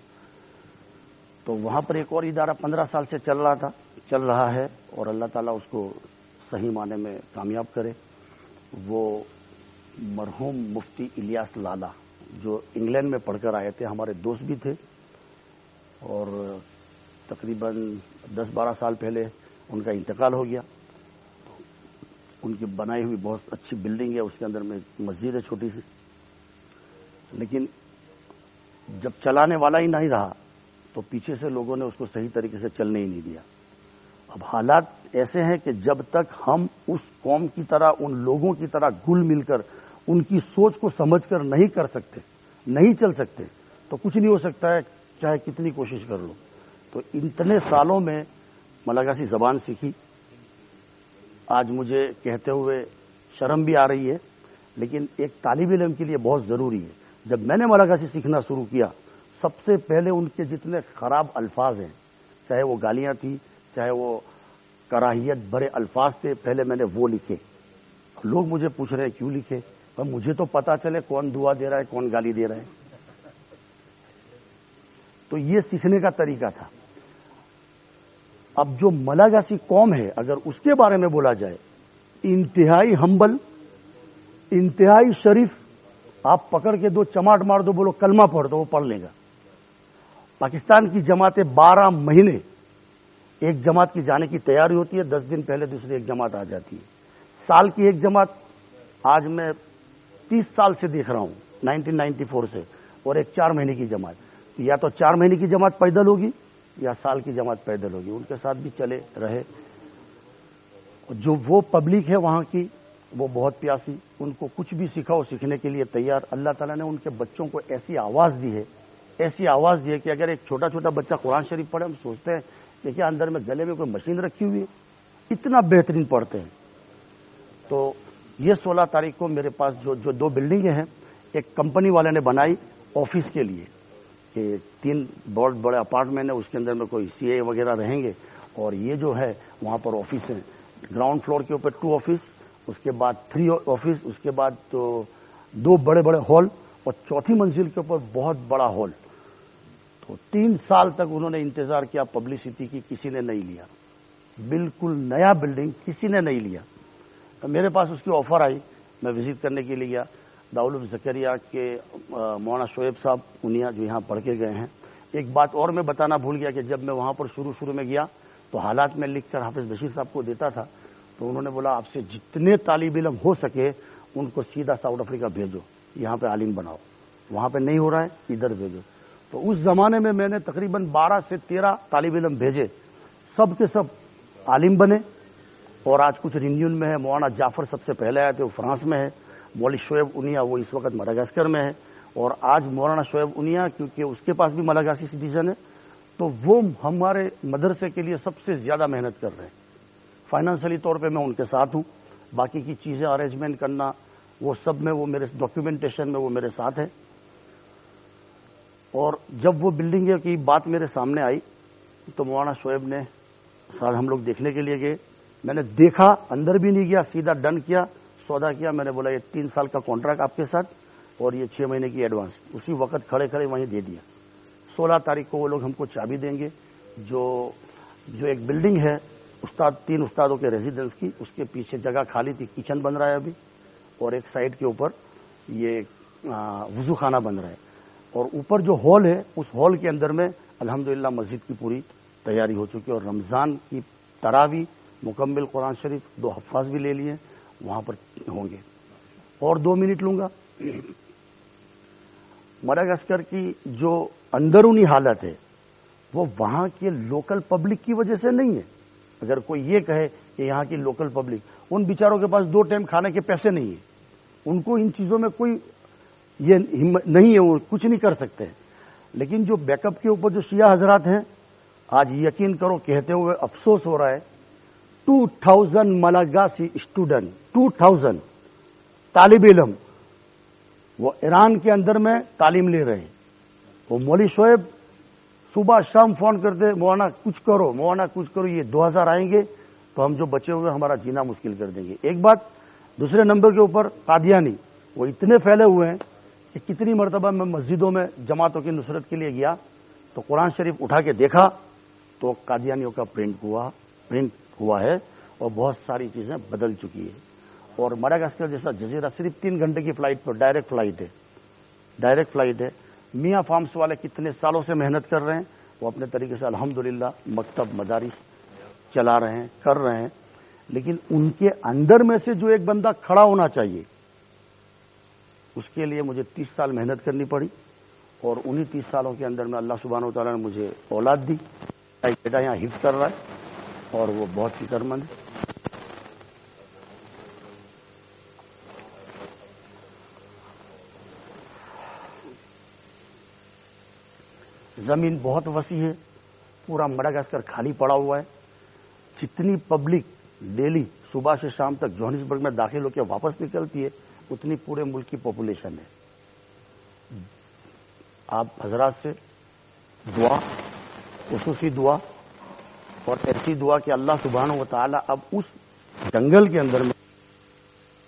تو وہاں پر ایک اور ادارہ پندرہ سال سے چل رہا تھا، چل رہا ہے اور اللہ تعالیٰ اس کو صحیح معنی میں کامیاب کرے۔ وہ مرحوم مفتی الیاس لالا، جو انگلینڈ میں پڑھ کر آئے تھے، ہمارے دوست بھی تھے اور تقریباً دس بارہ سال پہلے ان کا انتقال ہو گیا۔ ان کی بنائی ہوئی بہت اچھی بلڈنگ ہے، اس کے اندر میں مسجد ہے چھوٹی سی۔ لیکن جب چلانے والا ہی نہیں رہا، تو پیچھے سے لوگوں نے اس کو صحیح طریقے سے چلنے ہی نہیں دیا۔ اب حالات ایسے ہیں کہ جب تک ہم اس قوم کی طرح، ان لوگوں کی طرح گل مل کر ان کی سوچ کو سمجھ کر نہیں کر سکتے، نہیں چل سکتے، تو کچھ نہیں ہو سکتا ہے، چاہے کتنی کوشش کر لو۔ تو اتنے سالوں میں ملاگاسی زبان سیکھی۔ آج مجھے کہتے ہوئے شرم بھی آ رہی ہے، لیکن ایک طالب علم کے لیے بہت ضروری ہے۔ جب میں نے ملاگاسی سیکھنا شروع کیا، سب سے پہلے ان کے جتنے خراب الفاظ ہیں، چاہے وہ گالیاں تھیں، چاہے وہ کراہیت، بڑے الفاظ تھے، پہلے میں نے وہ لکھے۔ لوگ مجھے پوچھ رہے ہیں، کیوں لکھے؟ مجھے تو پتا چلے کون دعا دے رہا ہے، کون گالی دے رہا ہے۔ تو یہ سیکھنے کا طریقہ تھا۔ اب جو ملاگاسی قوم ہے، اگر اس کے بارے میں بولا جائے، انتہائی ہمبل، انتہائی شریف، آپ پکڑ کے دو چماٹ مار دو، بولو کلمہ پڑھ دو، وہ پڑھ لے گا۔ پاکستان کی جماعتیں بارہ مہینے ایک جماعت کی جانے کی تیاری ہوتی ہے، دس دن پہلے دوسری ایک جماعت آ جاتی ہے۔ سال کی ایک جماعت، آج میں تیس سال سے دیکھ رہا ہوں، نائنٹین نائنٹی فور سے، اور ایک چار مہینے کی جماعت۔ یا تو چار مہینے کی جماعت پیدل ہوگی، یا سال کی جماعت پیدل ہوگی، ان کے ساتھ بھی چلے رہے۔ جو وہ پبلک ہے وہاں کی، وہ بہت پیاسی، ان کو کچھ بھی سکھاؤ سیکھنے کے لیے تیار۔ اللہ تعالیٰ نے ان کے بچوں کو ایسی آواز دی ہے، ایسی آواز دی ہے کہ اگر ایک چھوٹا چھوٹا بچہ قرآن شریف پڑھے، ہم سوچتے ہیں کہ کیا اندر میں گلے میں کوئی مشین رکھی ہوئی ہے؟ اتنا بہترین پڑھتے ہیں۔ تو یہ سولہ تاریخ کو میرے پاس جو جو دو بلڈنگیں ہیں، ایک کمپنی والے نے بنائی آفس کے لیے، کہ تین بہت بڑے اپارٹمنٹ ہیں، اس کے اندر میں کوئی سی اے وغیرہ رہیں گے، اور یہ جو ہے، وہاں پر آفس ہیں۔ گراؤنڈ فلور کے اوپر ٹو آفس، اس کے بعد تھری آفس، اس کے بعد تو دو بڑے بڑے ہال، اور چوتھی منزل کے اوپر بہت بڑا ہال۔ تو تین سال تک انہوں نے انتظار کیا پبلسٹی کی، کسی نے نہیں لیا۔ بالکل نیا بلڈنگ کسی نے نہیں لیا۔ تو میرے پاس اس کی آفر آئی، میں وزٹ کرنے کے لیے گیا۔ داول زکریہ کے مولانا شعیب صاحب انیا جو یہاں پڑھ کے گئے ہیں۔ ایک بات اور میں بتانا بھول گیا کہ جب میں وہاں پر شروع شروع میں گیا تو حالات میں لکھ کر حافظ بشیر صاحب کو دیتا تھا، تو انہوں نے بولا، آپ سے جتنے طالب علم ہو سکے، ان کو سیدھا ساؤتھ افریقہ بھیجو، یہاں پہ عالم بناؤ۔ وہاں پہ نہیں ہو رہا ہے، ادھر بھیجو۔ تو اس زمانے میں میں نے تقریباً بارہ سے تیرہ طالب علم بھیجے۔ سب کے سب عالم بنے۔ اور آج کچھ رینیون میں ہے، مولانا جعفر سب سے پہلے آئے تھے، وہ فرانس میں ہے مولی شعیب انیا وہ اس وقت مڈاگاسکر میں ہے اور آج مولانا شعیب انیا کیونکہ اس کے پاس بھی ملاگاسی سٹیزن ہے، تو وہ ہمارے مدرسے کے لیے سب سے زیادہ محنت کر رہے ہیں۔ فائنانشلی طور پہ میں ان کے ساتھ ہوں۔ باقی کی چیزیں ارینجمنٹ کرنا، وہ سب میں، وہ میرے ڈاکیومنٹیشن میں، وہ میرے ساتھ ہے اور جب وہ بلڈنگ کی بات میرے سامنے آئی، تو مولانا شعیب نے، ساتھ ہم لوگ دیکھنے کے لیے گئے۔ میں نے دیکھا، اندر بھی نہیں گیا، سیدھا ڈن کیا، سودا کیا، میں نے بولا یہ تین سال کا کانٹریکٹ آپ کے ساتھ اور یہ چھ مہینے کی ایڈوانس اسی وقت کھڑے کھڑے وہیں دے دیا۔ سولہ تاریخ کو وہ لوگ ہم کو چابی دیں گے۔ جو جو ایک بلڈنگ ہے، استاد، تین استادوں کے ریزیڈنس کی، اس کے پیچھے جگہ خالی تھی، کچن بن رہا ہے ابھی۔ اور ایک سائڈ کے اوپر یہ وضو خانہ بن رہا ہے۔ اور اوپر جو ہال ہے، اس ہال کے اندر میں الحمدللہ مسجد کی پوری تیاری ہو چکی ہے اور رمضان کی تراوی مکمل قرآن شریف دو حفاظ بھی لے لیے، وہاں پر ہوں گے۔ اور دو منٹ لوں گا۔ مڈاگسکر کی جو اندرونی حالت ہے، وہ وہاں کے لوکل پبلک کی وجہ سے نہیں ہے۔ اگر کوئی یہ کہے کہ یہاں کی لوکل پبلک ان بیچاروں کے پاس دو ٹائم کھانے کے پیسے نہیں ہیں۔ ان کو ان چیزوں میں کوئی یہ نہیں ہے، وہ کچھ نہیں کر سکتے۔ لیکن جو بیک اپ کے اوپر جو سیاہ حضرات ہیں، آج یقین کرو، کہتے ہوئے افسوس ہو رہا ہے two thousand Malagasy student two thousand طالب علم، وہ ایران کے اندر میں تعلیم لے رہے ہیں۔ وہ مولی شعیب صبح شام فون کرتے، مولانا کچھ کرو، مولانا کچھ کرو، یہ دو ہزار آئیں گے تو ہم جو بچے ہوئے ہمارا جینا مشکل کر دیں گے۔ ایک بات دوسرے نمبر کے اوپر، قادیانی، وہ اتنے پھیلے ہوئے ہیں کہ کتنی مرتبہ میں مسجدوں میں جماعتوں کی نصرت کے لیے گیا تو قرآن شریف اٹھا کے دیکھا تو قادیانیوں کا پرنٹ ہوا، پرنٹ ہوا ہے اور بہت ساری چیزیں بدل چکی ہے اور مراگسکر جیسا جزیرہ صرف تین گھنٹے کی فلائٹ پر ڈائریکٹ فلائٹ ہے۔ ڈائریکٹ فلائٹ ہے۔ میاں فارمس والے کتنے سالوں سے محنت کر رہے ہیں، وہ اپنے طریقے سے الحمدللہ مکتب مدارس چلا رہے ہیں، کر رہے ہیں۔ لیکن ان کے اندر میں سے جو ایک بندہ کھڑا ہونا چاہیے، اس کے لیے مجھے تیس سال محنت کرنی پڑی اور انہی تیس سالوں کے اندر میں اللہ سبحانہ و تعالیٰ نے مجھے اولاد دی۔ بیٹا یہاں حفظ کر رہا ہے۔ اور وہ بہت فکر مند ہے۔ زمین بہت وسیع ہے، پورا مڈاگاسکر خالی پڑا ہوا ہے۔ جتنی پبلک ڈیلی صبح سے شام تک جوہنسبرگ میں داخل ہو کے واپس نکلتی ہے، اتنی پورے ملک کی پاپولیشن ہے۔ آپ حضرات سے دعا، خصوصی دعا اور ایسی دعا کہ اللہ سبحانہ و تعالیٰ اب اس جنگل کے اندر میں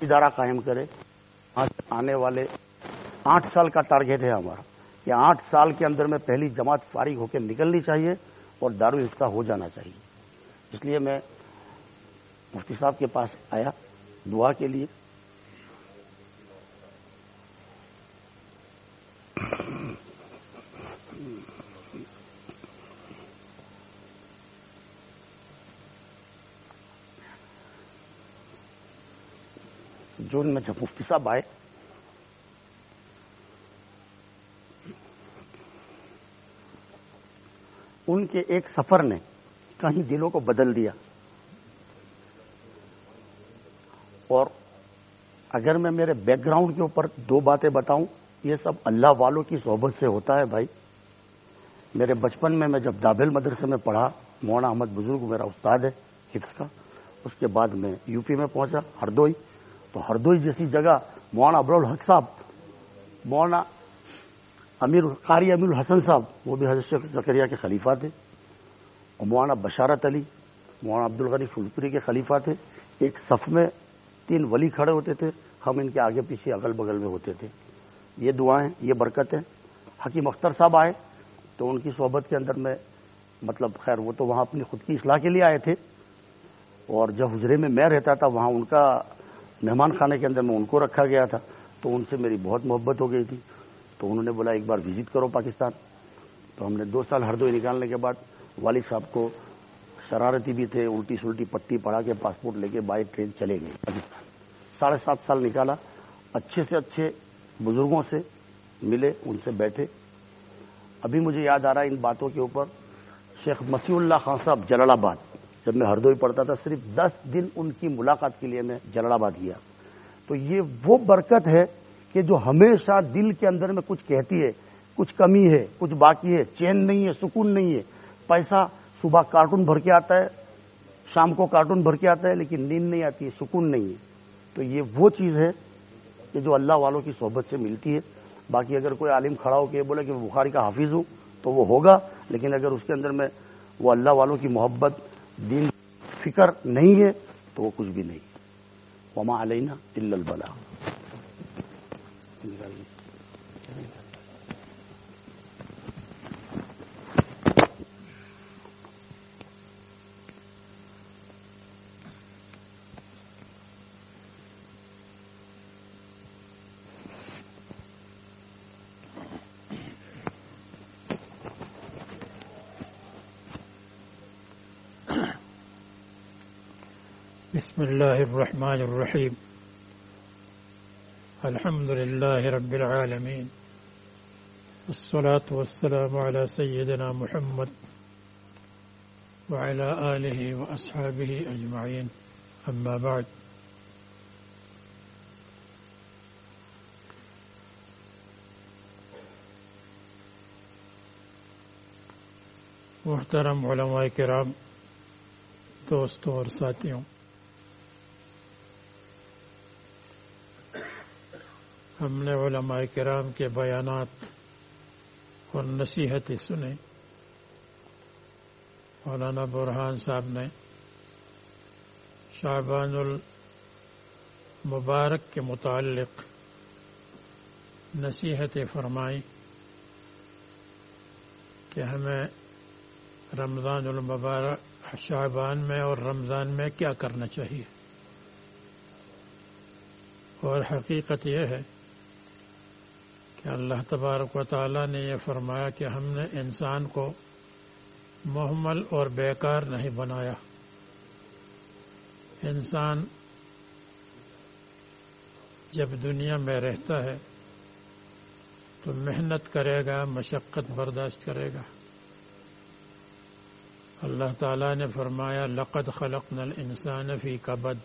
ادارہ قائم کرے۔ آنے والے آٹھ سال کا ٹارگیٹ ہے ہمارا کہ آٹھ سال کے اندر میں پہلی جماعت فارغ ہو کے نکلنی چاہیے اور دارو حصہ ہو جانا چاہیے۔ اس لیے میں مفتی صاحب کے پاس آیا دعا کے لیے۔ جون میں جب مفتی صاحب آئے، ان کے ایک سفر نے کہیں دلوں کو بدل دیا۔ اور اگر میں میرے بیک گراؤنڈ کے اوپر دو باتیں بتاؤں، یہ سب اللہ والوں کی صحبت سے ہوتا ہے بھائی۔ میرے بچپن میں میں جب دابل مدرسے میں پڑھا، مولانا احمد بزرگ میرا استاد ہے حفظ کا، اس کے بعد میں یو پی میں پہنچا، ہردوئی۔ تو ہردوئی جیسی جگہ مولانا ابر الحق صاحب، مولانا امیر قاری امیر الحسن صاحب، وہ بھی حضرت زکریہ کے خلیفہ تھے، اور مولانا بشارت علی، مولانا عبد الغنی فلپوری کے خلیفہ تھے۔ ایک صف میں تین ولی کھڑے ہوتے تھے، ہم ان کے آگے پیچھے اگل بغل میں ہوتے تھے۔ یہ دعائیں، یہ برکتیں۔ حکیم اختر صاحب آئے، تو ان کی صحبت کے اندر میں مطلب خیر، وہ تو وہاں اپنی خود کی اصلاح کے لیے آئے تھے، اور جب حجرے میں میں رہتا تھا، وہاں ان کا مہمان خانے کے اندر میں ان کو رکھا گیا تھا، تو ان سے میری بہت محبت ہو گئی تھی۔ تو انہوں نے بولا، ایک بار وزٹ کرو پاکستان۔ تو ہم نے دو سال ہر دوئی نکالنے کے بعد والد صاحب کو شرارتی بھی تھے، الٹی سلٹی پٹی پڑا کے پاسپورٹ لے کے بائی ٹرین چلے گئے پاکستان۔ ساڑھے سات سال نکالا۔ اچھے سے اچھے بزرگوں سے ملے، ان سے بیٹھے۔ ابھی مجھے یاد آ رہا ہے ان باتوں کے اوپر شیخ مسیح اللہ خان صاحب جلال آباد۔ جب میں ہردوئی پڑھتا تھا، صرف دس دن ان کی ملاقات کے لیے میں جلال آباد گیا۔ تو یہ وہ برکت ہے کہ جو ہمیشہ دل کے اندر میں کچھ کہتی ہے، کچھ کمی ہے، کچھ باقی ہے، چین نہیں ہے، سکون نہیں ہے۔ پیسہ صبح کارٹون بھر کے آتا ہے، شام کو کارٹون بھر کے آتا ہے، لیکن نیند نہیں آتی ہے سکون نہیں ہے۔ تو یہ وہ چیز ہے کہ جو اللہ والوں کی صحبت سے ملتی ہے۔ باقی اگر کوئی عالم کھڑا ہو کے بولے کہ میں بخاری کا حافظ ہوں تو وہ ہوگا، لیکن اگر اس کے اندر میں وہ اللہ والوں کی محبت دین فکر نہیں ہے تو وہ کچھ بھی نہیں۔ وما علینا البلا بسم الله الرحمن الرحيم. الحمد لله رب العالمين. والصلاة والسلام على سيدنا محمد وعلى آله وأصحابه أجمعين. أما بعد. محترم علماء کرام دوستوں اور ساتھیوں ہم نے علماء کرام کے بیانات اور نصیحتیں سنے۔ مولانا برحان صاحب نے شعبان مبارک کے متعلق نصیحت فرمائی کہ ہمیں رمضان المبارک شعبان میں اور رمضان میں کیا کرنا چاہیے۔ اور حقیقت یہ ہے کہ اللہ تبارک و تعالیٰ نے یہ فرمایا کہ ہم نے انسان کو محمل اور بیکار نہیں بنایا۔ انسان جب دنیا میں رہتا ہے تو محنت کرے گا، مشقت برداشت کرے گا۔ اللہ تعالیٰ نے فرمایا، لقد خلق نل انسان فی کبد۔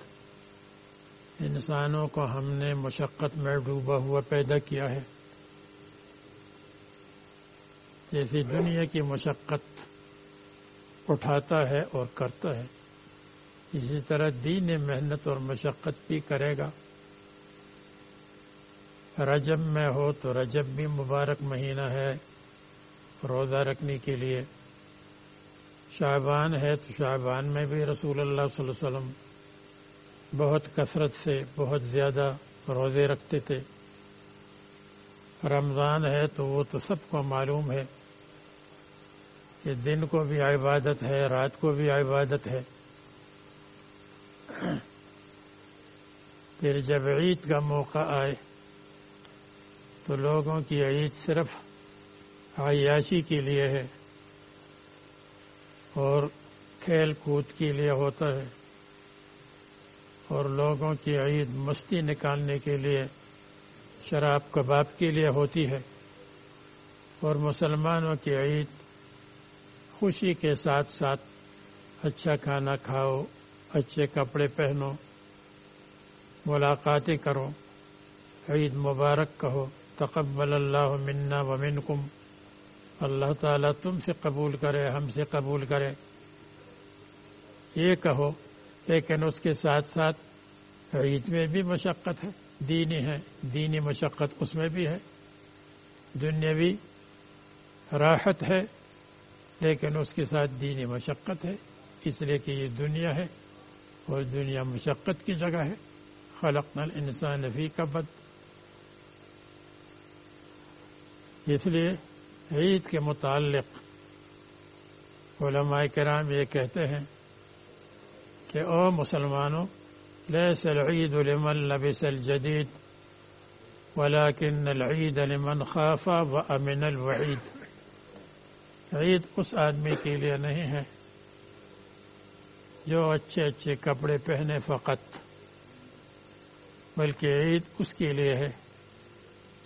انسانوں کو ہم نے مشقت میں ڈوبا ہوا پیدا کیا ہے۔ جیسی دنیا کی مشقت اٹھاتا ہے اور کرتا ہے۔ اسی طرح دین محنت اور مشقت بھی کرے گا۔ رجب میں ہو تو رجب بھی مبارک مہینہ ہے روزہ رکھنے کے لیے۔ شعبان ہے تو شعبان میں بھی رسول اللہ صلی اللہ علیہ وسلم بہت کثرت سے بہت زیادہ روزے رکھتے تھے۔ رمضان ہے تو وہ تو سب کو معلوم ہے کہ دن کو بھی عبادت ہے، رات کو بھی عبادت ہے۔ پھر جب عید کا موقع آئے تو لوگوں کی عید صرف عیاشی کے لیے ہے اور کھیل کود کے لیے ہوتا ہے اور لوگوں کی عید مستی نکالنے کے لیے شراب کباب کے لیے ہوتی ہے اور مسلمانوں کی عید خوشی کے ساتھ ساتھ اچھا کھانا کھاؤ، اچھے کپڑے پہنو، ملاقاتیں کرو، عید مبارک کہو، تقبل اللہ منا و منکم، اللہ تعالیٰ تم سے قبول کرے، ہم سے قبول کرے۔ یہ کہو، لیکن اس کے ساتھ ساتھ عید میں بھی مشقت ہے۔ دینی ہے، دینی مشقت اس میں بھی ہے۔ دنیاوی راحت ہے، لیکن اس کے ساتھ دینی مشقت ہے۔ اس لیے کہ یہ دنیا ہے اور دنیا مشقت کی جگہ ہے۔ خلق نل انسان فی کا بد اس لیے عید کے متعلق علماء کرام یہ کہتے ہیں کہ او مسلمانوں لیس العید لمن لبس الجدید ولكن العید لمن خاف و امن الوعید عید اس آدمی کے لیے نہیں ہے جو اچھے اچھے کپڑے پہنے فقط، بلکہ عید اس کے لیے ہے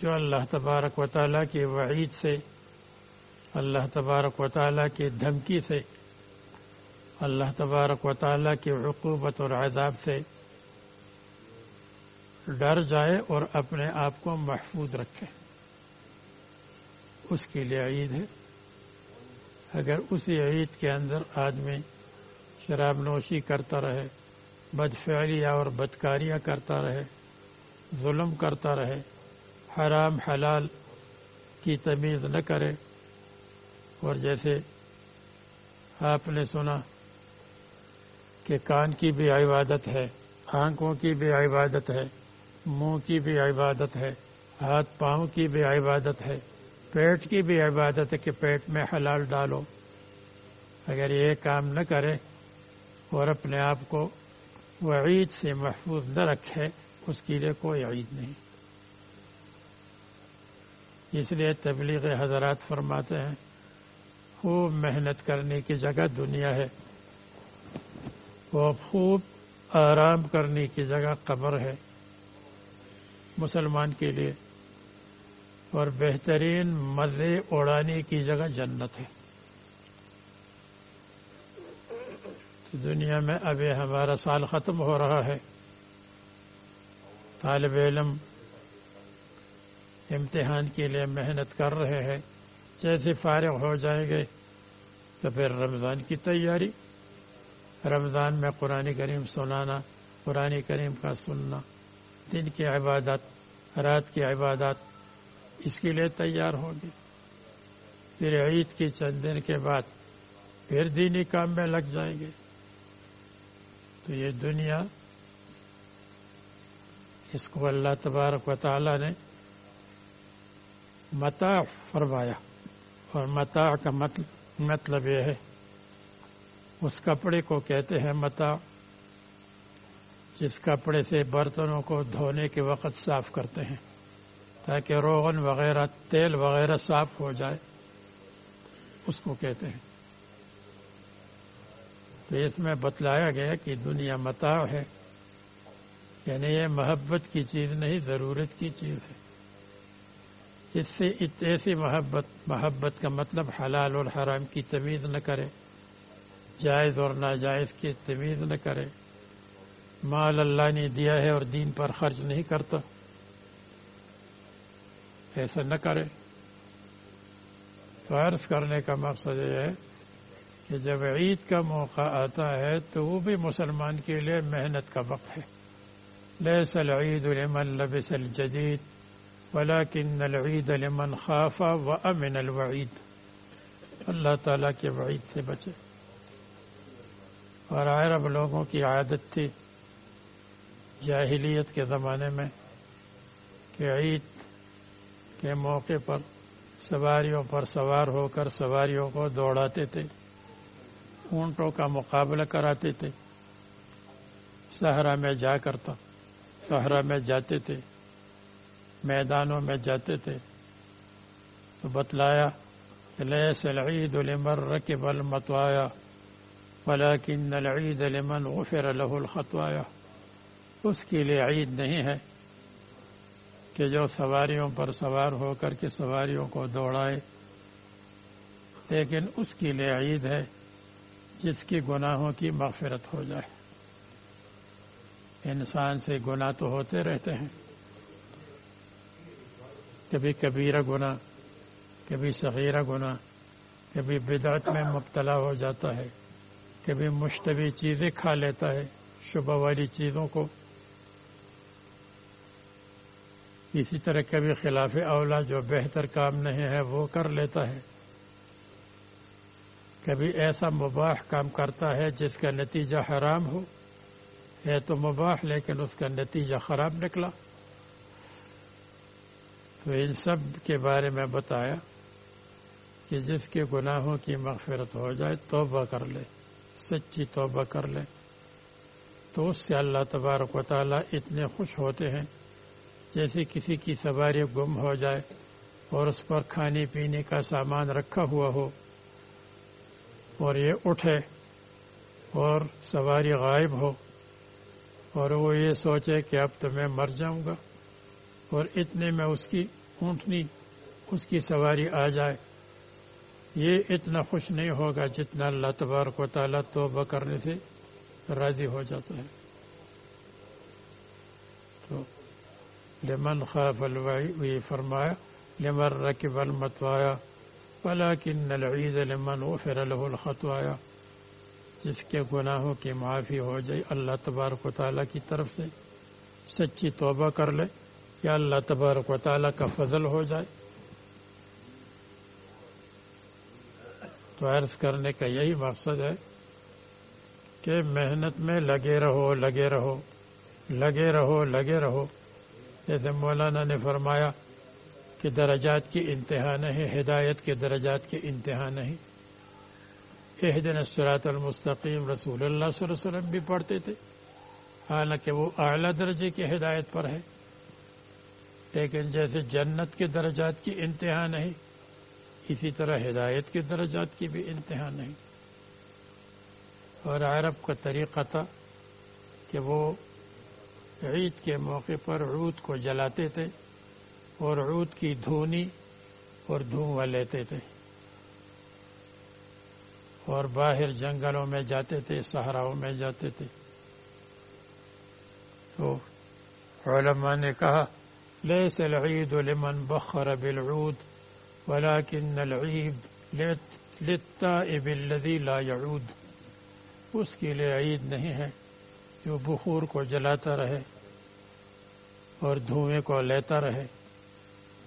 جو اللہ تبارک و تعالیٰ کی وعید سے، اللہ تبارک و تعالیٰ کی دھمکی سے، اللہ تبارک و تعالیٰ کی عقوبت اور عذاب سے ڈر جائے اور اپنے آپ کو محفوظ رکھے۔ اس کے لیے عید ہے۔ اگر اسی عید کے اندر آدمی شراب نوشی کرتا رہے، بدفعلیاں اور بدکاریاں کرتا رہے، ظلم کرتا رہے، حرام حلال کی تمیز نہ کرے، اور جیسے آپ نے سنا کہ کان کی بھی عبادت ہے، آنکھوں کی بھی عبادت ہے منہ کی بھی عبادت ہے، ہاتھ پاؤں کی بھی عبادت ہے، پیٹ کی بھی عبادت ہے کہ پیٹ میں حلال ڈالو۔ اگر یہ کام نہ کرے اور اپنے آپ کو وہ عید سے محفوظ نہ رکھے، اس کے لیے کوئی عید نہیں۔ اس لیے تبلیغ حضرات فرماتے ہیں، خوب محنت کرنے کی جگہ دنیا ہے وہ خوب آرام کرنے کی جگہ قبر ہے۔ مسلمان کے لیے۔ اور بہترین مزے اڑانے کی جگہ جنت ہے۔ دنیا میں ابھی ہمارا سال ختم ہو رہا ہے۔ طالب علم امتحان کے لیے محنت کر رہے ہیں۔ جیسے فارغ ہو جائیں گے تو پھر رمضان کی تیاری۔ رمضان میں قرآن کریم سنانا، قرآن کریم کا سننا۔ دن کی عبادت، رات کی عبادت اس کے لیے تیار ہوگی۔ پھر عید کی چند دن کے بعد پھر دینی کام میں لگ جائیں گے۔ تو یہ دنیا اس کو اللہ تبارک و تعالی نے متا فرمایا۔ اور متا کا مطلب یہ ہے، اس کپڑے کو کہتے ہیں متا جس کپڑے سے برتنوں کو دھونے کے وقت صاف کرتے ہیں، تاکہ روغن وغیرہ، تیل وغیرہ صاف ہو جائے، اس کو کہتے ہیں۔ تو اس میں بتلایا گیا کہ دنیا متا ہے یعنی یہ محبت کی چیز نہیں، ضرورت کی چیز ہے۔ اس سے ایسی محبت محبت کا مطلب حلال اور حرام کی تمیز نہ کرے، جائز اور ناجائز کی تمیز نہ کرے۔ مال اللہ نے دیا ہے اور دین پر خرچ نہیں کرتا۔ ایسا نہ کرے۔ تو عرض کرنے کا مقصد یہ ہے کہ جب عید کا موقع آتا ہے تو وہ بھی مسلمان کے لیے محنت کا وقت ہے۔ لیس العید لمن لبس الجدید ولكن العید لمن خاف و امن الوعید۔ اللہ تعالیٰ کے وعید سے بچے۔ اور عرب لوگوں کی عادت تھی جاہلیت کے زمانے میں کہ عید کے موقع پر سواریوں پر سوار ہو کر سواریوں کو دوڑاتے تھے، اونٹوں کا مقابلہ کراتے تھے، صحرا میں جا کرتا صحرا میں جاتے تھے، میدانوں میں جاتے تھے۔ تو بتلایا کہ لیس العید لمن رکب المتوایا ولیکن العید لمن غفر له الخطوایا۔ اس کے لیے عید نہیں ہے کہ جو سواریوں پر سوار ہو کر کے سواریوں کو دوڑائے، لیکن اس کے لیے عید ہے جس کی گناہوں کی مغفرت ہو جائے۔ انسان سے گناہ تو ہوتے رہتے ہیں۔ کبھی کبیرہ گناہ، کبھی صغیرہ گناہ، کبھی بدعت میں مبتلا ہو جاتا ہے، کبھی مشتبہ چیزیں کھا لیتا ہے، شبہ والی چیزوں کو اسی طرح کبھی خلاف اولا جو بہتر کام نہیں ہے وہ کر لیتا ہے۔ کبھی ایسا مباح کام کرتا ہے جس کا نتیجہ حرام ہو، ہے تو مباح لیکن اس کا نتیجہ خراب نکلا۔ تو ان سب کے بارے میں بتایا کہ جس کے گناہوں کی مغفرت ہو جائے، توبہ کر لے، سچی توبہ کر لے۔ تو اس سے اللہ تبارک و تعالیٰ اتنے خوش ہوتے ہیں جیسے کسی کی سواری گم ہو جائے اور اس پر کھانے پینے کا سامان رکھا ہوا ہو اور یہ اٹھے اور سواری غائب ہو اور وہ یہ سوچے کہ اب تو میں مر جاؤں گا اور اتنے میں اس کی اونٹنی، اس کی سواری آ جائے۔ یہ اتنا خوش نہیں ہوگا جتنا اللہ تبارک و تعالیٰ توبہ کرنے سے راضی ہو جاتا ہے۔ لمن خاف الوعی فرمایا، لمن رکب المتوایا ولكن العید لمن غفر له الخطوایا۔ جس کے گناہوں کی معافی ہو جائے، اللہ تبارک و تعالیٰ کی طرف سے سچی توبہ کر لے، یا اللہ تبارک و تعالیٰ کا فضل ہو جائے۔ تو عرض کرنے کا یہی مقصد ہے کہ محنت میں لگے رہو لگے رہو لگے رہو لگے رہو۔ جیسے مولانا نے فرمایا کہ درجات کی انتہا نہیں، ہدایت کے درجات کی انتہا نہیں۔ ایک دن المستقیم، رسول اللہ صلی اللہ علیہ وسلم بھی پڑھتے تھے۔ حالانکہ وہ اعلیٰ درجے کی ہدایت پر ہے۔ لیکن جیسے جنت کے درجات کی انتہا نہیں، اسی طرح ہدایت کے درجات کی بھی انتہا نہیں۔ اور عرب کا طریقہ تھا کہ وہ عید کے موقع پر عود کو جلاتے تھے اور عود کی دھونی اور دھواں لیتے تھے اور باہر جنگلوں میں جاتے تھے، صحراؤں میں جاتے تھے۔ تو علماء نے کہا، لیس العید لمن بخر بالعود ولكن العید للتائب الذي لا يعود اس کے لیے عید نہیں ہے، جو بخور کو جلاتا رہے۔ اور دھوئیں کو لیتا رہے۔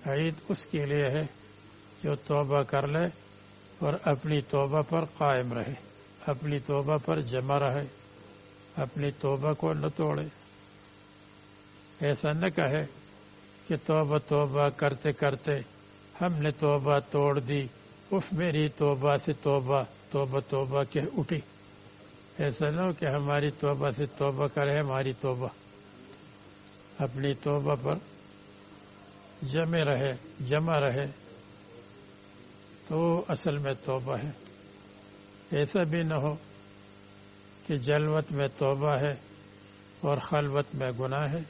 عید اس کے لیے ہے جو توبہ کر لے اور اپنی توبہ پر قائم رہے۔ اپنی توبہ پر جمع رہے۔ اپنی توبہ کو نہ توڑے۔ ایسا نہ کہے کہ توبہ توبہ کرتے کرتے ہم نے توبہ توڑ دی، اف میری توبہ سے توبہ توبہ توبہ کے اٹھی۔ ایسا نہ ہو کہ ہماری توبہ سے توبہ کرے، ہماری توبہ۔ اپنی توبہ پر جمے رہے، جمع رہے، تو اصل میں توبہ ہے۔ ایسا بھی نہ ہو کہ جلوت میں توبہ ہے اور خلوت میں گناہ ہے۔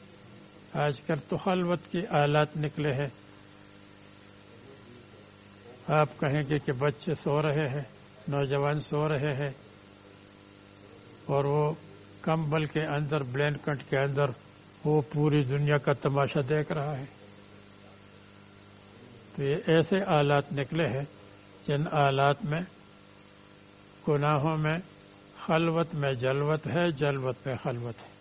آج کل تو خلوت کی آلات نکلے ہیں۔ آپ کہیں گے کہ بچے سو رہے ہیں، نوجوان سو رہے ہیں اور وہ کمبل کے اندر بلینکٹ کے اندر وہ پوری دنیا کا تماشا دیکھ رہا ہے۔ تو یہ ایسے آلات نکلے ہیں جن آلات میں گناہوں میں خلوت میں جلوت ہے، جلوت میں خلوت ہے۔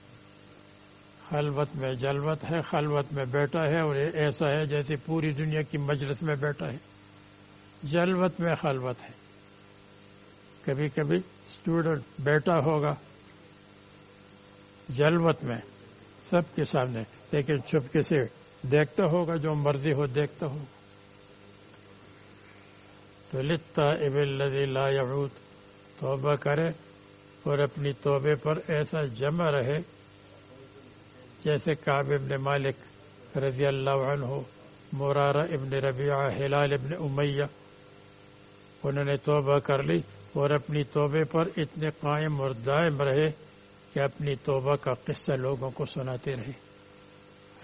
خلوت میں جلوت ہے، خلوت میں بیٹھا ہے اور یہ ایسا ہے جیسے پوری دنیا کی مجلس میں بیٹھا ہے۔ جلوت میں خلوت ہے۔ کبھی کبھی اسٹوڈنٹ بیٹا ہوگا۔ جلوت میں سب کے سامنے۔ لیکن چپکے سے دیکھتا ہوگا، جو مرضی ہو دیکھتا ہوگا۔ تو لتا اب لا یعود توبہ کرے اور اپنی توبے پر ایسا جمع رہے جیسے کعب ابن مالک رضی اللہ عنہ، مرارہ ابن ربیعہ، ہلال ابن امیہ۔ انہوں نے توبہ کر لی اور اپنی توبے پر اتنے قائم اور دائم رہے کہ اپنی توبہ کا قصہ لوگوں کو سناتے رہے۔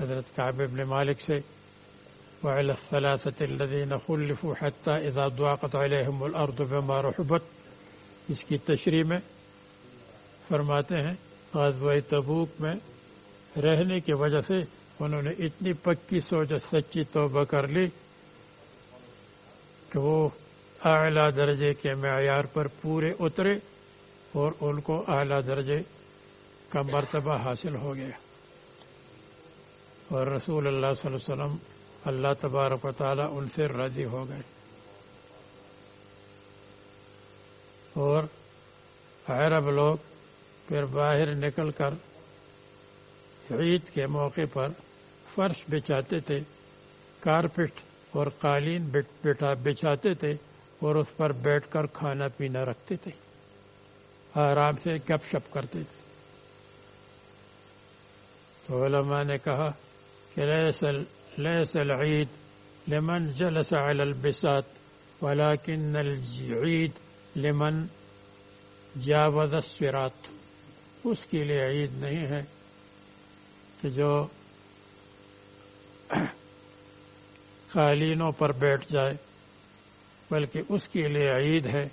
حضرت کعب ابن مالک سے، وعلى الثلاثة الذين خلفوا حتى إذا ضاقت عليهم الأرض بما رحبت۔ اس کی تشریح میں فرماتے ہیں، غزوہ تبوک میں رہنے کی وجہ سے انہوں نے اتنی پکی سوچ سچی توبہ کر لی کہ وہ اعلیٰ درجے کے معیار پر پورے اترے اور ان کو اعلیٰ درجے کا مرتبہ حاصل ہو گیا۔ اور رسول اللہ صلی اللہ علیہ وسلم اللہ تبارک و تعالیٰ ان سے راضی ہو گئے۔ اور عرب لوگ پھر باہر نکل کر عید کے موقع پر فرش بچھاتے تھے، کارپٹ اور قالین بٹھا بچھاتے تھے اور اس پر بیٹھ کر کھانا پینا رکھتے تھے۔ آرام سے گپ شپ کرتے تھے۔ تو علماء نے کہا کہ ليس العيد لمن جلس على البساط ولكن العيد لمن جاوز الصراط۔ اس کے لیے عید نہیں ہے کہ جو قالینوں پر بیٹھ جائے، بلکہ اس کے لیے عید ہے،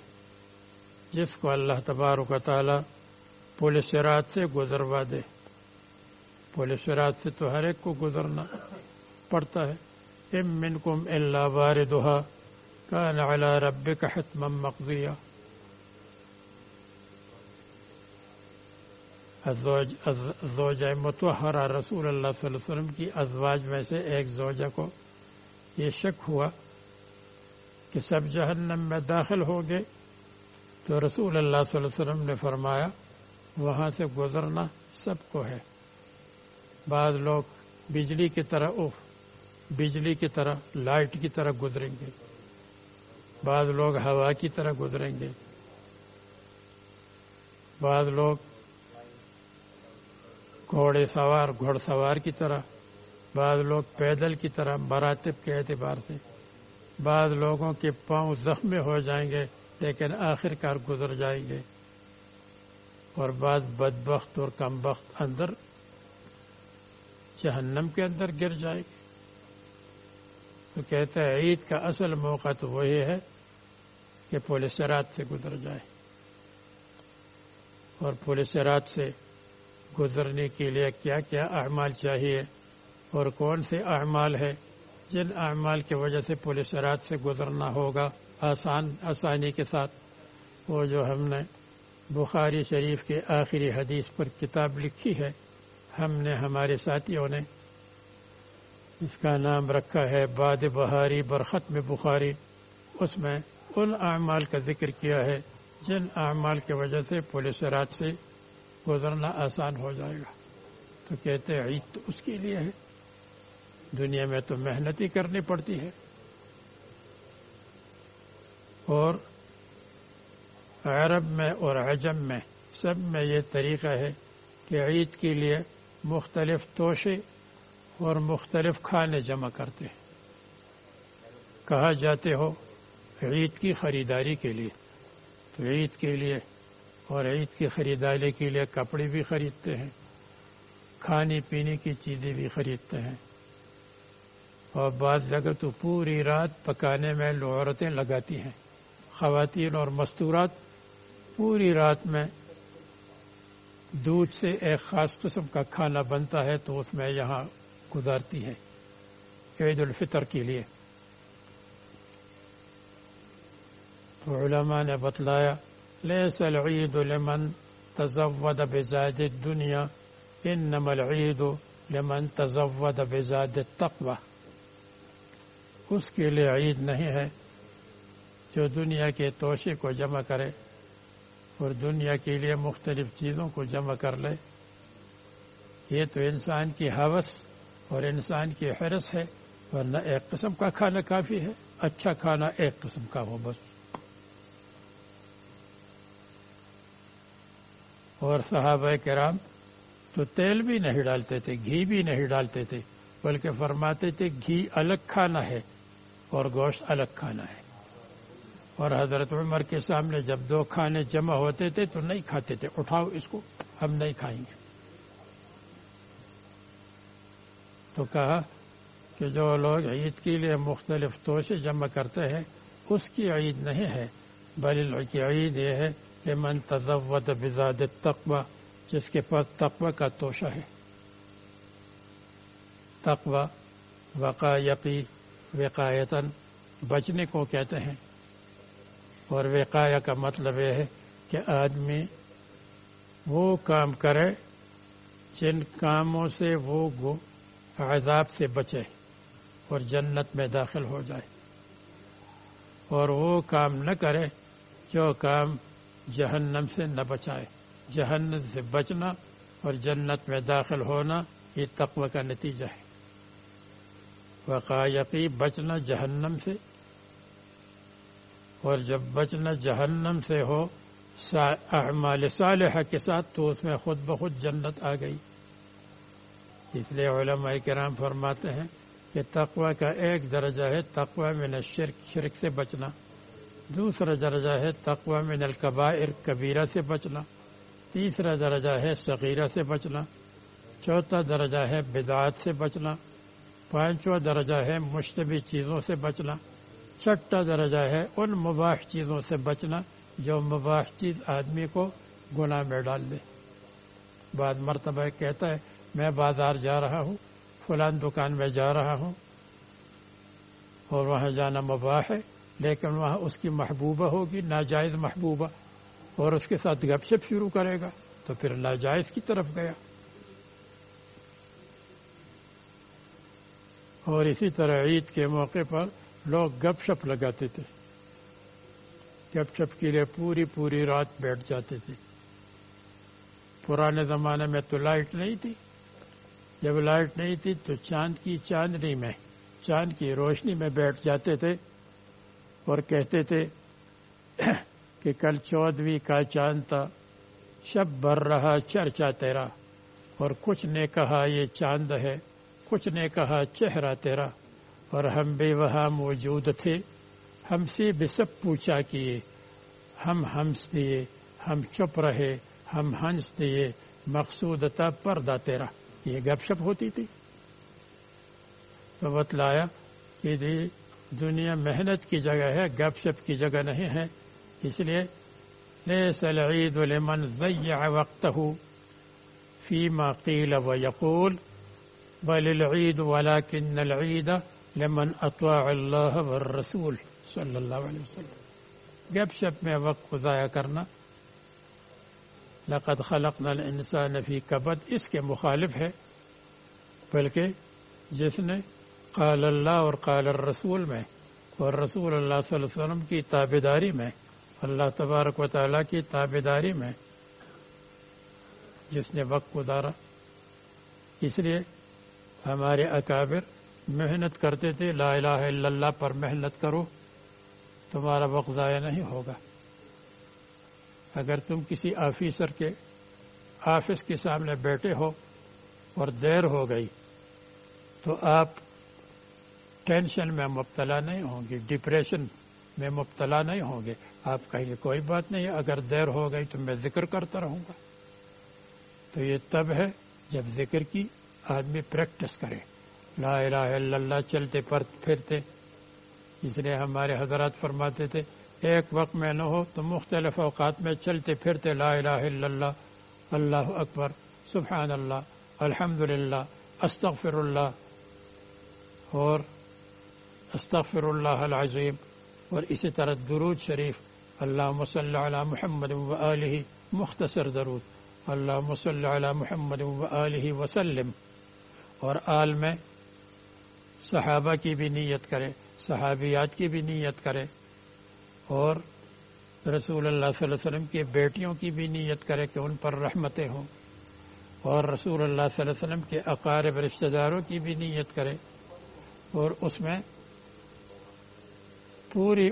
جس کو اللہ تبارک و تعالی پولیس رات سے گزروا دے۔ پولیس رات سے تو ہر ایک کو گزرنا پڑتا ہے۔ ام منکم الا واردها كان على ربك حتما مقضيا زوجہ متحرہ رسول اللہ صلی اللہ علیہ وسلم کی ازواج میں سے ایک زوجہ کو یہ شک ہوا کہ سب جہنم میں داخل ہو گئے۔ تو رسول اللہ صلی اللہ علیہ وسلم نے فرمایا، وہاں سے گزرنا سب کو ہے۔ بعض لوگ بجلی کی طرح اف بجلی کی طرح لائٹ کی طرح گزریں گے۔ بعض لوگ ہوا کی طرح گزریں گے۔ بعض لوگ گھوڑے سوار، گھوڑ سوار کی طرح۔ بعض لوگ پیدل کی طرح مراتب کے اعتبار سے۔ بعض لوگوں کے پاؤں زخمی ہو جائیں گے، لیکن آخر کار گزر جائیں گے۔ اور بعض بدبخت اور کم بخت اندر جہنم کے اندر گر جائے گے تو کہتا ہے، عید کا اصل موقع تو وہی ہے کہ پولیس رات سے گزر جائے۔ اور پولیس رات سے گزرنے کے لیے کیا کیا اعمال چاہیے اور کون سے اعمال ہے جن اعمال کی وجہ سے پولیس رات سے گزرنا ہوگا آسان، آسانی کے ساتھ؟ وہ جو ہم نے بخاری شریف کے آخری حدیث پر کتاب لکھی ہے ہم نے ہمارے ساتھیوں نے اس کا نام رکھا ہے باد بہاری برخت میں بخاری۔ اس میں ان اعمال کا ذکر کیا ہے جن اعمال کی وجہ سے پولیس رات سے گزرنا آسان ہو جائے گا۔ تو کہتے ہیں عید تو اس کے لیے ہے۔ دنیا میں تو محنت ہی کرنی پڑتی ہے۔ اور عرب میں اور عجم میں سب میں یہ طریقہ ہے کہ عید کے لیے مختلف توشے اور مختلف کھانے جمع کرتے ہیں۔ کہا جاتے ہو عید کی خریداری کے لیے۔ تو عید کے لیے اور عید کی خریداری کے لیے کپڑے بھی خریدتے ہیں، کھانے پینے کی چیزیں بھی خریدتے ہیں۔ اور بعض جگہ تو پوری رات پکانے میں عورتیں لگاتی ہیں۔ خواتین اور مستورات پوری رات میں دودھ سے ایک خاص قسم کا کھانا بنتا ہے تو اس میں یہاں گزارتی ہے، عید الفطر کے لیے۔ تو علماء نے بتلایا، لیس العید لمن تزود بزاد الدنیا، انما العید لمن تزود بزاد التقوى اس کے لیے عید نہیں ہے جو دنیا کے توشے کو جمع کرے۔ اور دنیا کے لیے مختلف چیزوں کو جمع کر لے۔ یہ تو انسان کی حوث اور انسان کی حرس ہے، ورنہ ایک قسم کا کھانا کافی ہے۔ اچھا کھانا ایک قسم کا ہو بس۔ اور صحابہ کرام تو تیل بھی نہیں ڈالتے تھے، گھی بھی نہیں ڈالتے تھے، بلکہ فرماتے تھے، گھی الگ کھانا ہے اور گوشت الگ کھانا ہے۔ اور حضرت عمر کے سامنے جب دو کھانے جمع ہوتے تھے تو نہیں کھاتے تھے۔ اٹھاؤ اس کو، ہم نہیں کھائیں گے۔ تو کہا کہ جو لوگ عید کے لیے مختلف توشے جمع کرتے ہیں، اس کی عید نہیں ہے، بل کی عید یہ ہے کہ من تزود بزاد تقوی جس کے پاس تقوی کا توشہ ہے۔ تقوی، وقایقی وقایتن بچنے کو کہتے ہیں۔ اور وقایا کا مطلب یہ ہے کہ آدمی وہ کام کرے جن کاموں سے وہ عذاب سے بچے اور جنت میں داخل ہو جائے۔ اور وہ کام نہ کرے جو کام جہنم سے نہ بچائے۔ جہنم سے بچنا اور جنت میں داخل ہونا یہ تقوی کا نتیجہ ہے۔ وقایقی بچنا جہنم سے اور جب بچنا جہنم سے ہو اعمال صالحہ کے ساتھ تو اس میں خود بخود جنت آ گئی۔ اس لیے علماء کرام فرماتے ہیں کہ تقوی کا ایک درجہ ہے تقوی من الشرک، شرک سے بچنا۔ دوسرا درجہ ہے تقوی من القبائر کبیرہ سے بچنا۔ تیسرا درجہ ہے صغیرہ سے بچنا۔ چوتھا درجہ ہے بدعات سے بچنا۔ پانچواں درجہ ہے مشتبی چیزوں سے بچنا۔ چھٹا درجہ ہے ان مباح چیزوں سے بچنا جو مباح چیز آدمی کو گناہ میں ڈال دے۔ بعد مرتبہ کہتا ہے، میں بازار جا رہا ہوں، فلان دکان میں جا رہا ہوں اور وہاں جانا مباح ہے، لیکن وہاں اس کی محبوبہ ہوگی، ناجائز محبوبہ، اور اس کے ساتھ گپ شپ شروع کرے گا، تو پھر ناجائز کی طرف گیا۔ اور اسی طرح عید کے موقع پر لوگ گپ شپ لگاتے تھے۔ گپ شپ کے لیے پوری پوری رات بیٹھ جاتے تھے۔ پرانے زمانے میں تو لائٹ نہیں تھی۔ جب لائٹ نہیں تھی تو چاند کی چاندنی میں، چاند کی روشنی میں بیٹھ جاتے تھے اور کہتے تھے کہ کل چودویں کا چاند تھا۔ شب بھر رہا چرچا تیرا اور کچھ نے کہا یہ چاند ہے، کچھ نے کہا چہرہ تیرا۔ اور ہم بھی وہاں موجود تھے۔ ہم سے بھی سب پوچھا کیے۔ ہم ہنس دیے، ہم چپ رہے، ہم ہنس دیے۔ مقصود تھا پردہ تیرا۔ یہ گپ شپ ہوتی تھی۔ تو بتلایا کہ جی، دنیا محنت کی جگہ ہے، گپ شپ کی جگہ نہیں ہے۔ اس لیے ليس العيد لمن ضيع وقته فيما قيل ويقول بل العيد ولكن العيد لمن اطاع اللہ والرسول صلی اللہ علیہ وسلم۔ گپ شپ میں وقت کو ضائع کرنا۔ لقد خلقنا الانسان فی کبد۔ اس کے مخالف ہے۔ بلکہ جس نے قال اللہ اور قال الرسول میں اور رسول اللہ صلی اللہ علیہ وسلم کی تابداری میں، اللہ تبارک و تعالیٰ کی تابداری میں جس نے وقت گزارا۔ اس لیے ہمارے اکابر محنت کرتے تھے، لا الہ الا اللہ پر محنت کرو، تمہارا وقت ضائع نہیں ہوگا۔ اگر تم کسی آفیسر کے آفس کے سامنے بیٹھے ہو اور دیر ہو گئی، تو آپ ٹینشن میں مبتلا نہیں ہوں گے، ڈپریشن میں مبتلا نہیں ہوں گے۔ آپ کہیں گے کوئی بات نہیں، اگر دیر ہو گئی تو میں ذکر کرتا رہوں گا۔ تو یہ تب ہے جب ذکر کی آدمی پریکٹس کرے۔ لا الہ الا اللہ چلتے پھرتے اس لیے ہمارے حضرات فرماتے تھے، ایک وقت میں نہ ہو تو مختلف اوقات میں چلتے پھرتے لا الہ الا اللہ۔ اللہ اکبر۔ سبحان اللہ۔ الحمد للہ۔ استغفر اللہ۔ اور استغفر اللہ العظیم۔ اور اسی طرح درود شریف۔ اللہ مسل علی محمد و علیہ مختصر درود۔ اللہ مسل علی محمد و علیہ وسلم۔ اور آل میں صحابہ کی بھی نیت کرے، صحابیات کی بھی نیت کرے اور رسول اللہ صلی اللہ علیہ وسلم کی بیٹیوں کی بھی نیت کرے کہ ان پر رحمتیں ہوں اور رسول اللہ صلی اللہ علیہ وسلم کے اقارب رشتہ داروں کی بھی نیت کرے اور اس میں پوری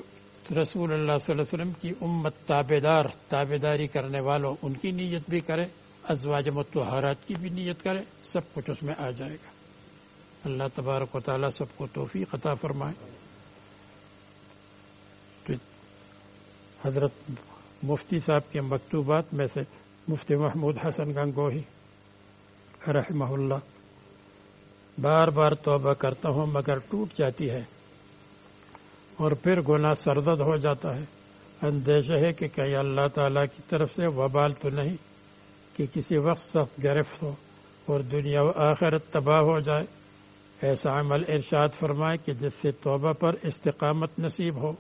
رسول اللہ صلی اللہ علیہ وسلم کی امت تابے دار تابے داری کرنے والوں ان کی نیت بھی کرے، ازواج متحرات کی بھی نیت کرے، سب کچھ اس میں آ جائے گا۔ اللہ تبارک و تعالیٰ سب کو توفیق عطا فرمائے۔ تو حضرت مفتی صاحب کے مکتوبات میں سے مفتی محمود حسن گنگوہی، رحمہ اللہ، بار بار توبہ کرتا ہوں مگر ٹوٹ جاتی ہے اور پھر گناہ سردد ہو جاتا ہے۔ اندیشہ ہے کہ کہیں اللہ تعالیٰ کی طرف سے وبال تو نہیں کہ کسی وقت سخت گرفت ہو اور دنیا و آخرت تباہ ہو جائے۔ ایسا عمل ارشاد فرمائے کہ جس سے توبہ پر استقامت نصیب ہو۔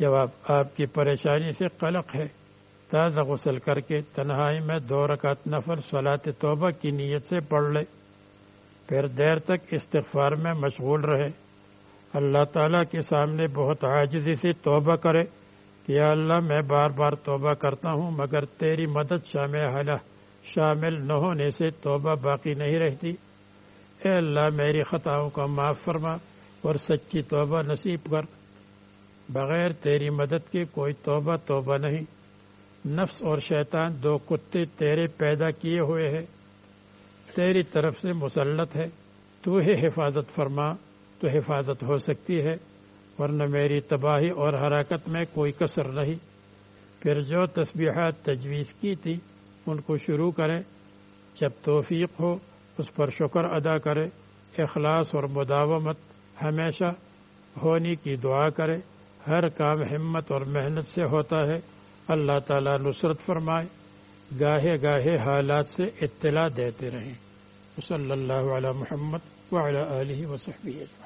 جواب، آپ کی پریشانی سے قلق ہے۔ تازہ غسل کر کے تنہائی میں دو رکعت نفر صلاط توبہ کی نیت سے پڑھ لے۔ پھر دیر تک استغفار میں مشغول رہے۔ اللہ تعالیٰ کے سامنے بہت عاجزی سے توبہ کرے کہ یا اللہ، میں بار بار توبہ کرتا ہوں، مگر تیری مدد شامل شامل نہ ہونے سے توبہ باقی نہیں رہتی۔ اے اللہ میری خطاؤں کا معاف فرما اور سچی توبہ نصیب کر۔ بغیر تیری مدد کے کوئی توبہ توبہ نہیں۔ نفس اور شیطان دو کتے تیرے پیدا کیے ہوئے ہیں۔ تیری طرف سے مسلط ہے۔ تو ہی حفاظت فرما، تو حفاظت ہو سکتی ہے۔ ورنہ میری تباہی اور حرکت میں کوئی کثر نہیں۔ پھر جو تسبیحات تجویز کی تھی، ان کو شروع کرے جب توفیق ہو اس پر شکر ادا کرے، اخلاص اور مداومت ہمیشہ ہونے کی دعا کرے۔ ہر کام ہمت اور محنت سے ہوتا ہے۔ اللہ تعالیٰ نصرت فرمائے۔ گاہے گاہے حالات سے اطلاع دیتے رہیں۔ صلی اللہ علیہ محمد وعلی علیہ وسلم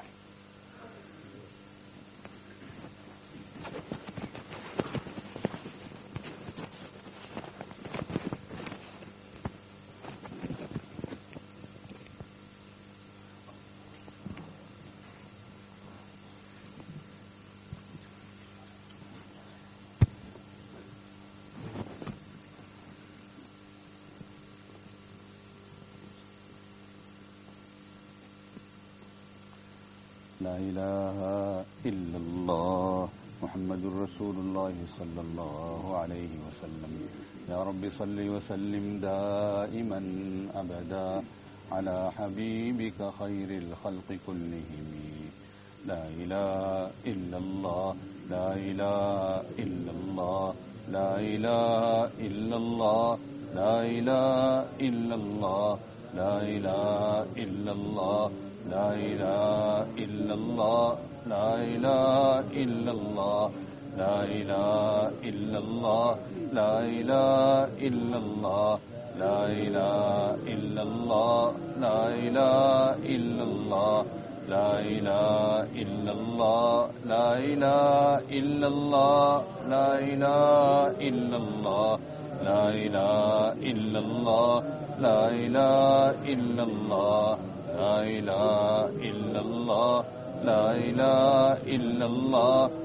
صلى الله عليه وسلم. يا رب صل وسلم دائما أبدا على حبيبك خير الخلق كلهم. لا إله إلا الله لا إله إلا الله لا إله إلا الله لا إله إلا الله لا إله إلا الله لا إله إلا الله لا إله إلا الله. لا إله إلا الله لا إله إلا الله لا إله إلا الله لا إله إلا الله لا إله إلا الله لا إله إلا الله لا إله إلا الله لا إله إلا الله لا إله إلا الله لا إله إلا الله لا إله إلا الله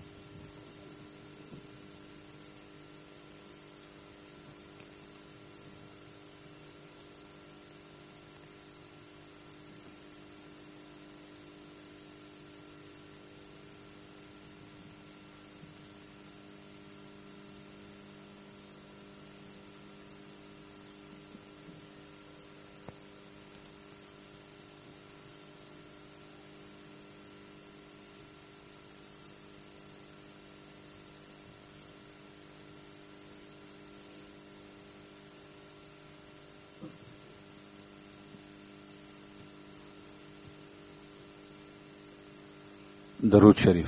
درود شریف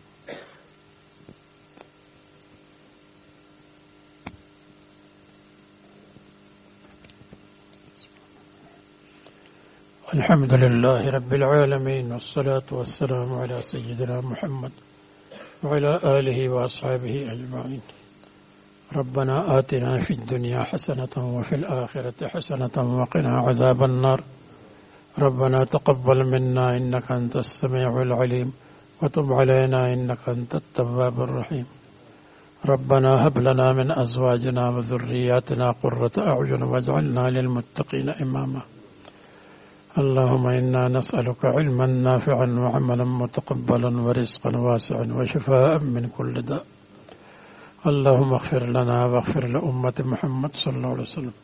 الحمد لله رب العالمين والصلاة والسلام على سيدنا محمد وعلى آله وأصحابه أجمعين. ربنا آتنا في الدنيا حسنة وفي الآخرة حسنة وقنا عذاب النار. ربنا تقبل منا إنك أنت السميع العليم وتب علينا إنك أنت التواب الرحيم. ربنا هب لنا من أزواجنا وذرياتنا قرة أعين واجعلنا للمتقين إماما. اللهم إنا نسألك علما نافعا وعملا متقبلا ورزقا واسعا وشفاء من كل داء. اللهم اغفر لنا واغفر لأمة محمد صلى الله عليه وسلم.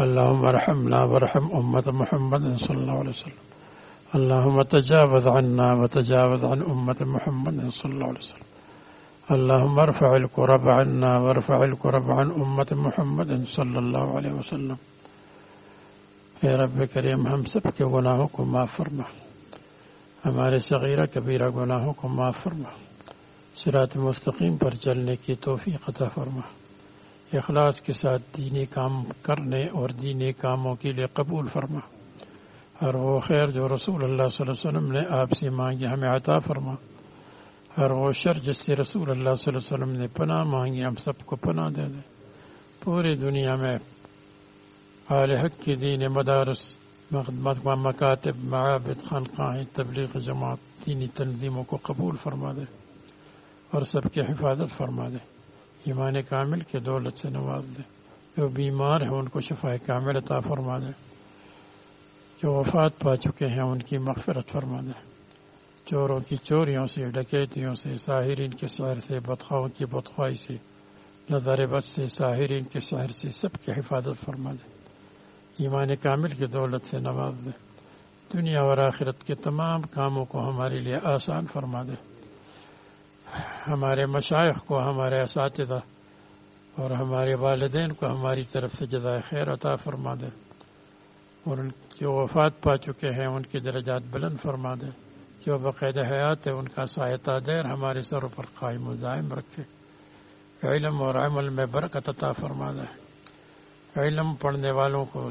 اللهم ارحمنا وارحم أمة محمد صلى الله عليه وسلم. اللهم تجاوز عنا وتجاوز عن أمة محمد صلى الله عليه وسلم. اللهم ارفع الكرب عنا وارفع الكرب عن أمة محمد صلى الله عليه وسلم. اے رب کریم، ہم سب کے گناہوں کو معاف فرما۔ ہمارے صغیرہ کبیرہ گناہوں کو معاف فرما۔ سرات مستقیم پر چلنے کی توفیق عطا فرما۔ اخلاص کے ساتھ دینی کام کرنے اور دینی کاموں کے لیے قبول فرما۔ اور وہ خیر جو رسول اللہ صلی اللہ علیہ وسلم نے آپ سے مانگی، ہمیں عطا فرما۔ اور وہ شر جس سے رسول اللہ صلی اللہ علیہ وسلم نے پناہ مانگی، ہم سب کو پناہ دے دے۔ پوری دنیا میں آل حق کی دین مدارس مکاتب، معابد، خانقاہیں، تبلیغ جماعت، دینی تنظیموں کو قبول فرما دے اور سب کی حفاظت فرما دے، ایمان کامل کے دولت سے نواز دے۔ جو بیمار ہیں ان کو شفا کامل عطا فرما دے۔ جو وفات پا چکے ہیں ان کی مغفرت فرما دے۔ چوروں کی چوریوں سے، ڈکیتیوں سے، ساحرین کے شہر سے بدخواؤں کی بدخوائی سے نظر بد سے، ساحرین کے شہر سے سب کی حفاظت فرما دے۔ ایمان کامل کی دولت سے نواز دے دنیا اور آخرت کے تمام کاموں کو ہمارے لیے آسان فرما دے۔ ہمارے مشائق کو، ہمارے اساتذہ اور ہمارے والدین کو ہماری طرف سے جزائے خیر عطا فرما دے۔ اور ان جو وفات پا چکے ہیں، ان کی درجات بلند فرما دے۔ جو باقاعدہ حیات ہے، ان کا سایہ دیر ہمارے سروں پر قائم و دائم رکھے۔ علم اور عمل میں برکت عطا فرما دے۔ علم پڑھنے والوں کو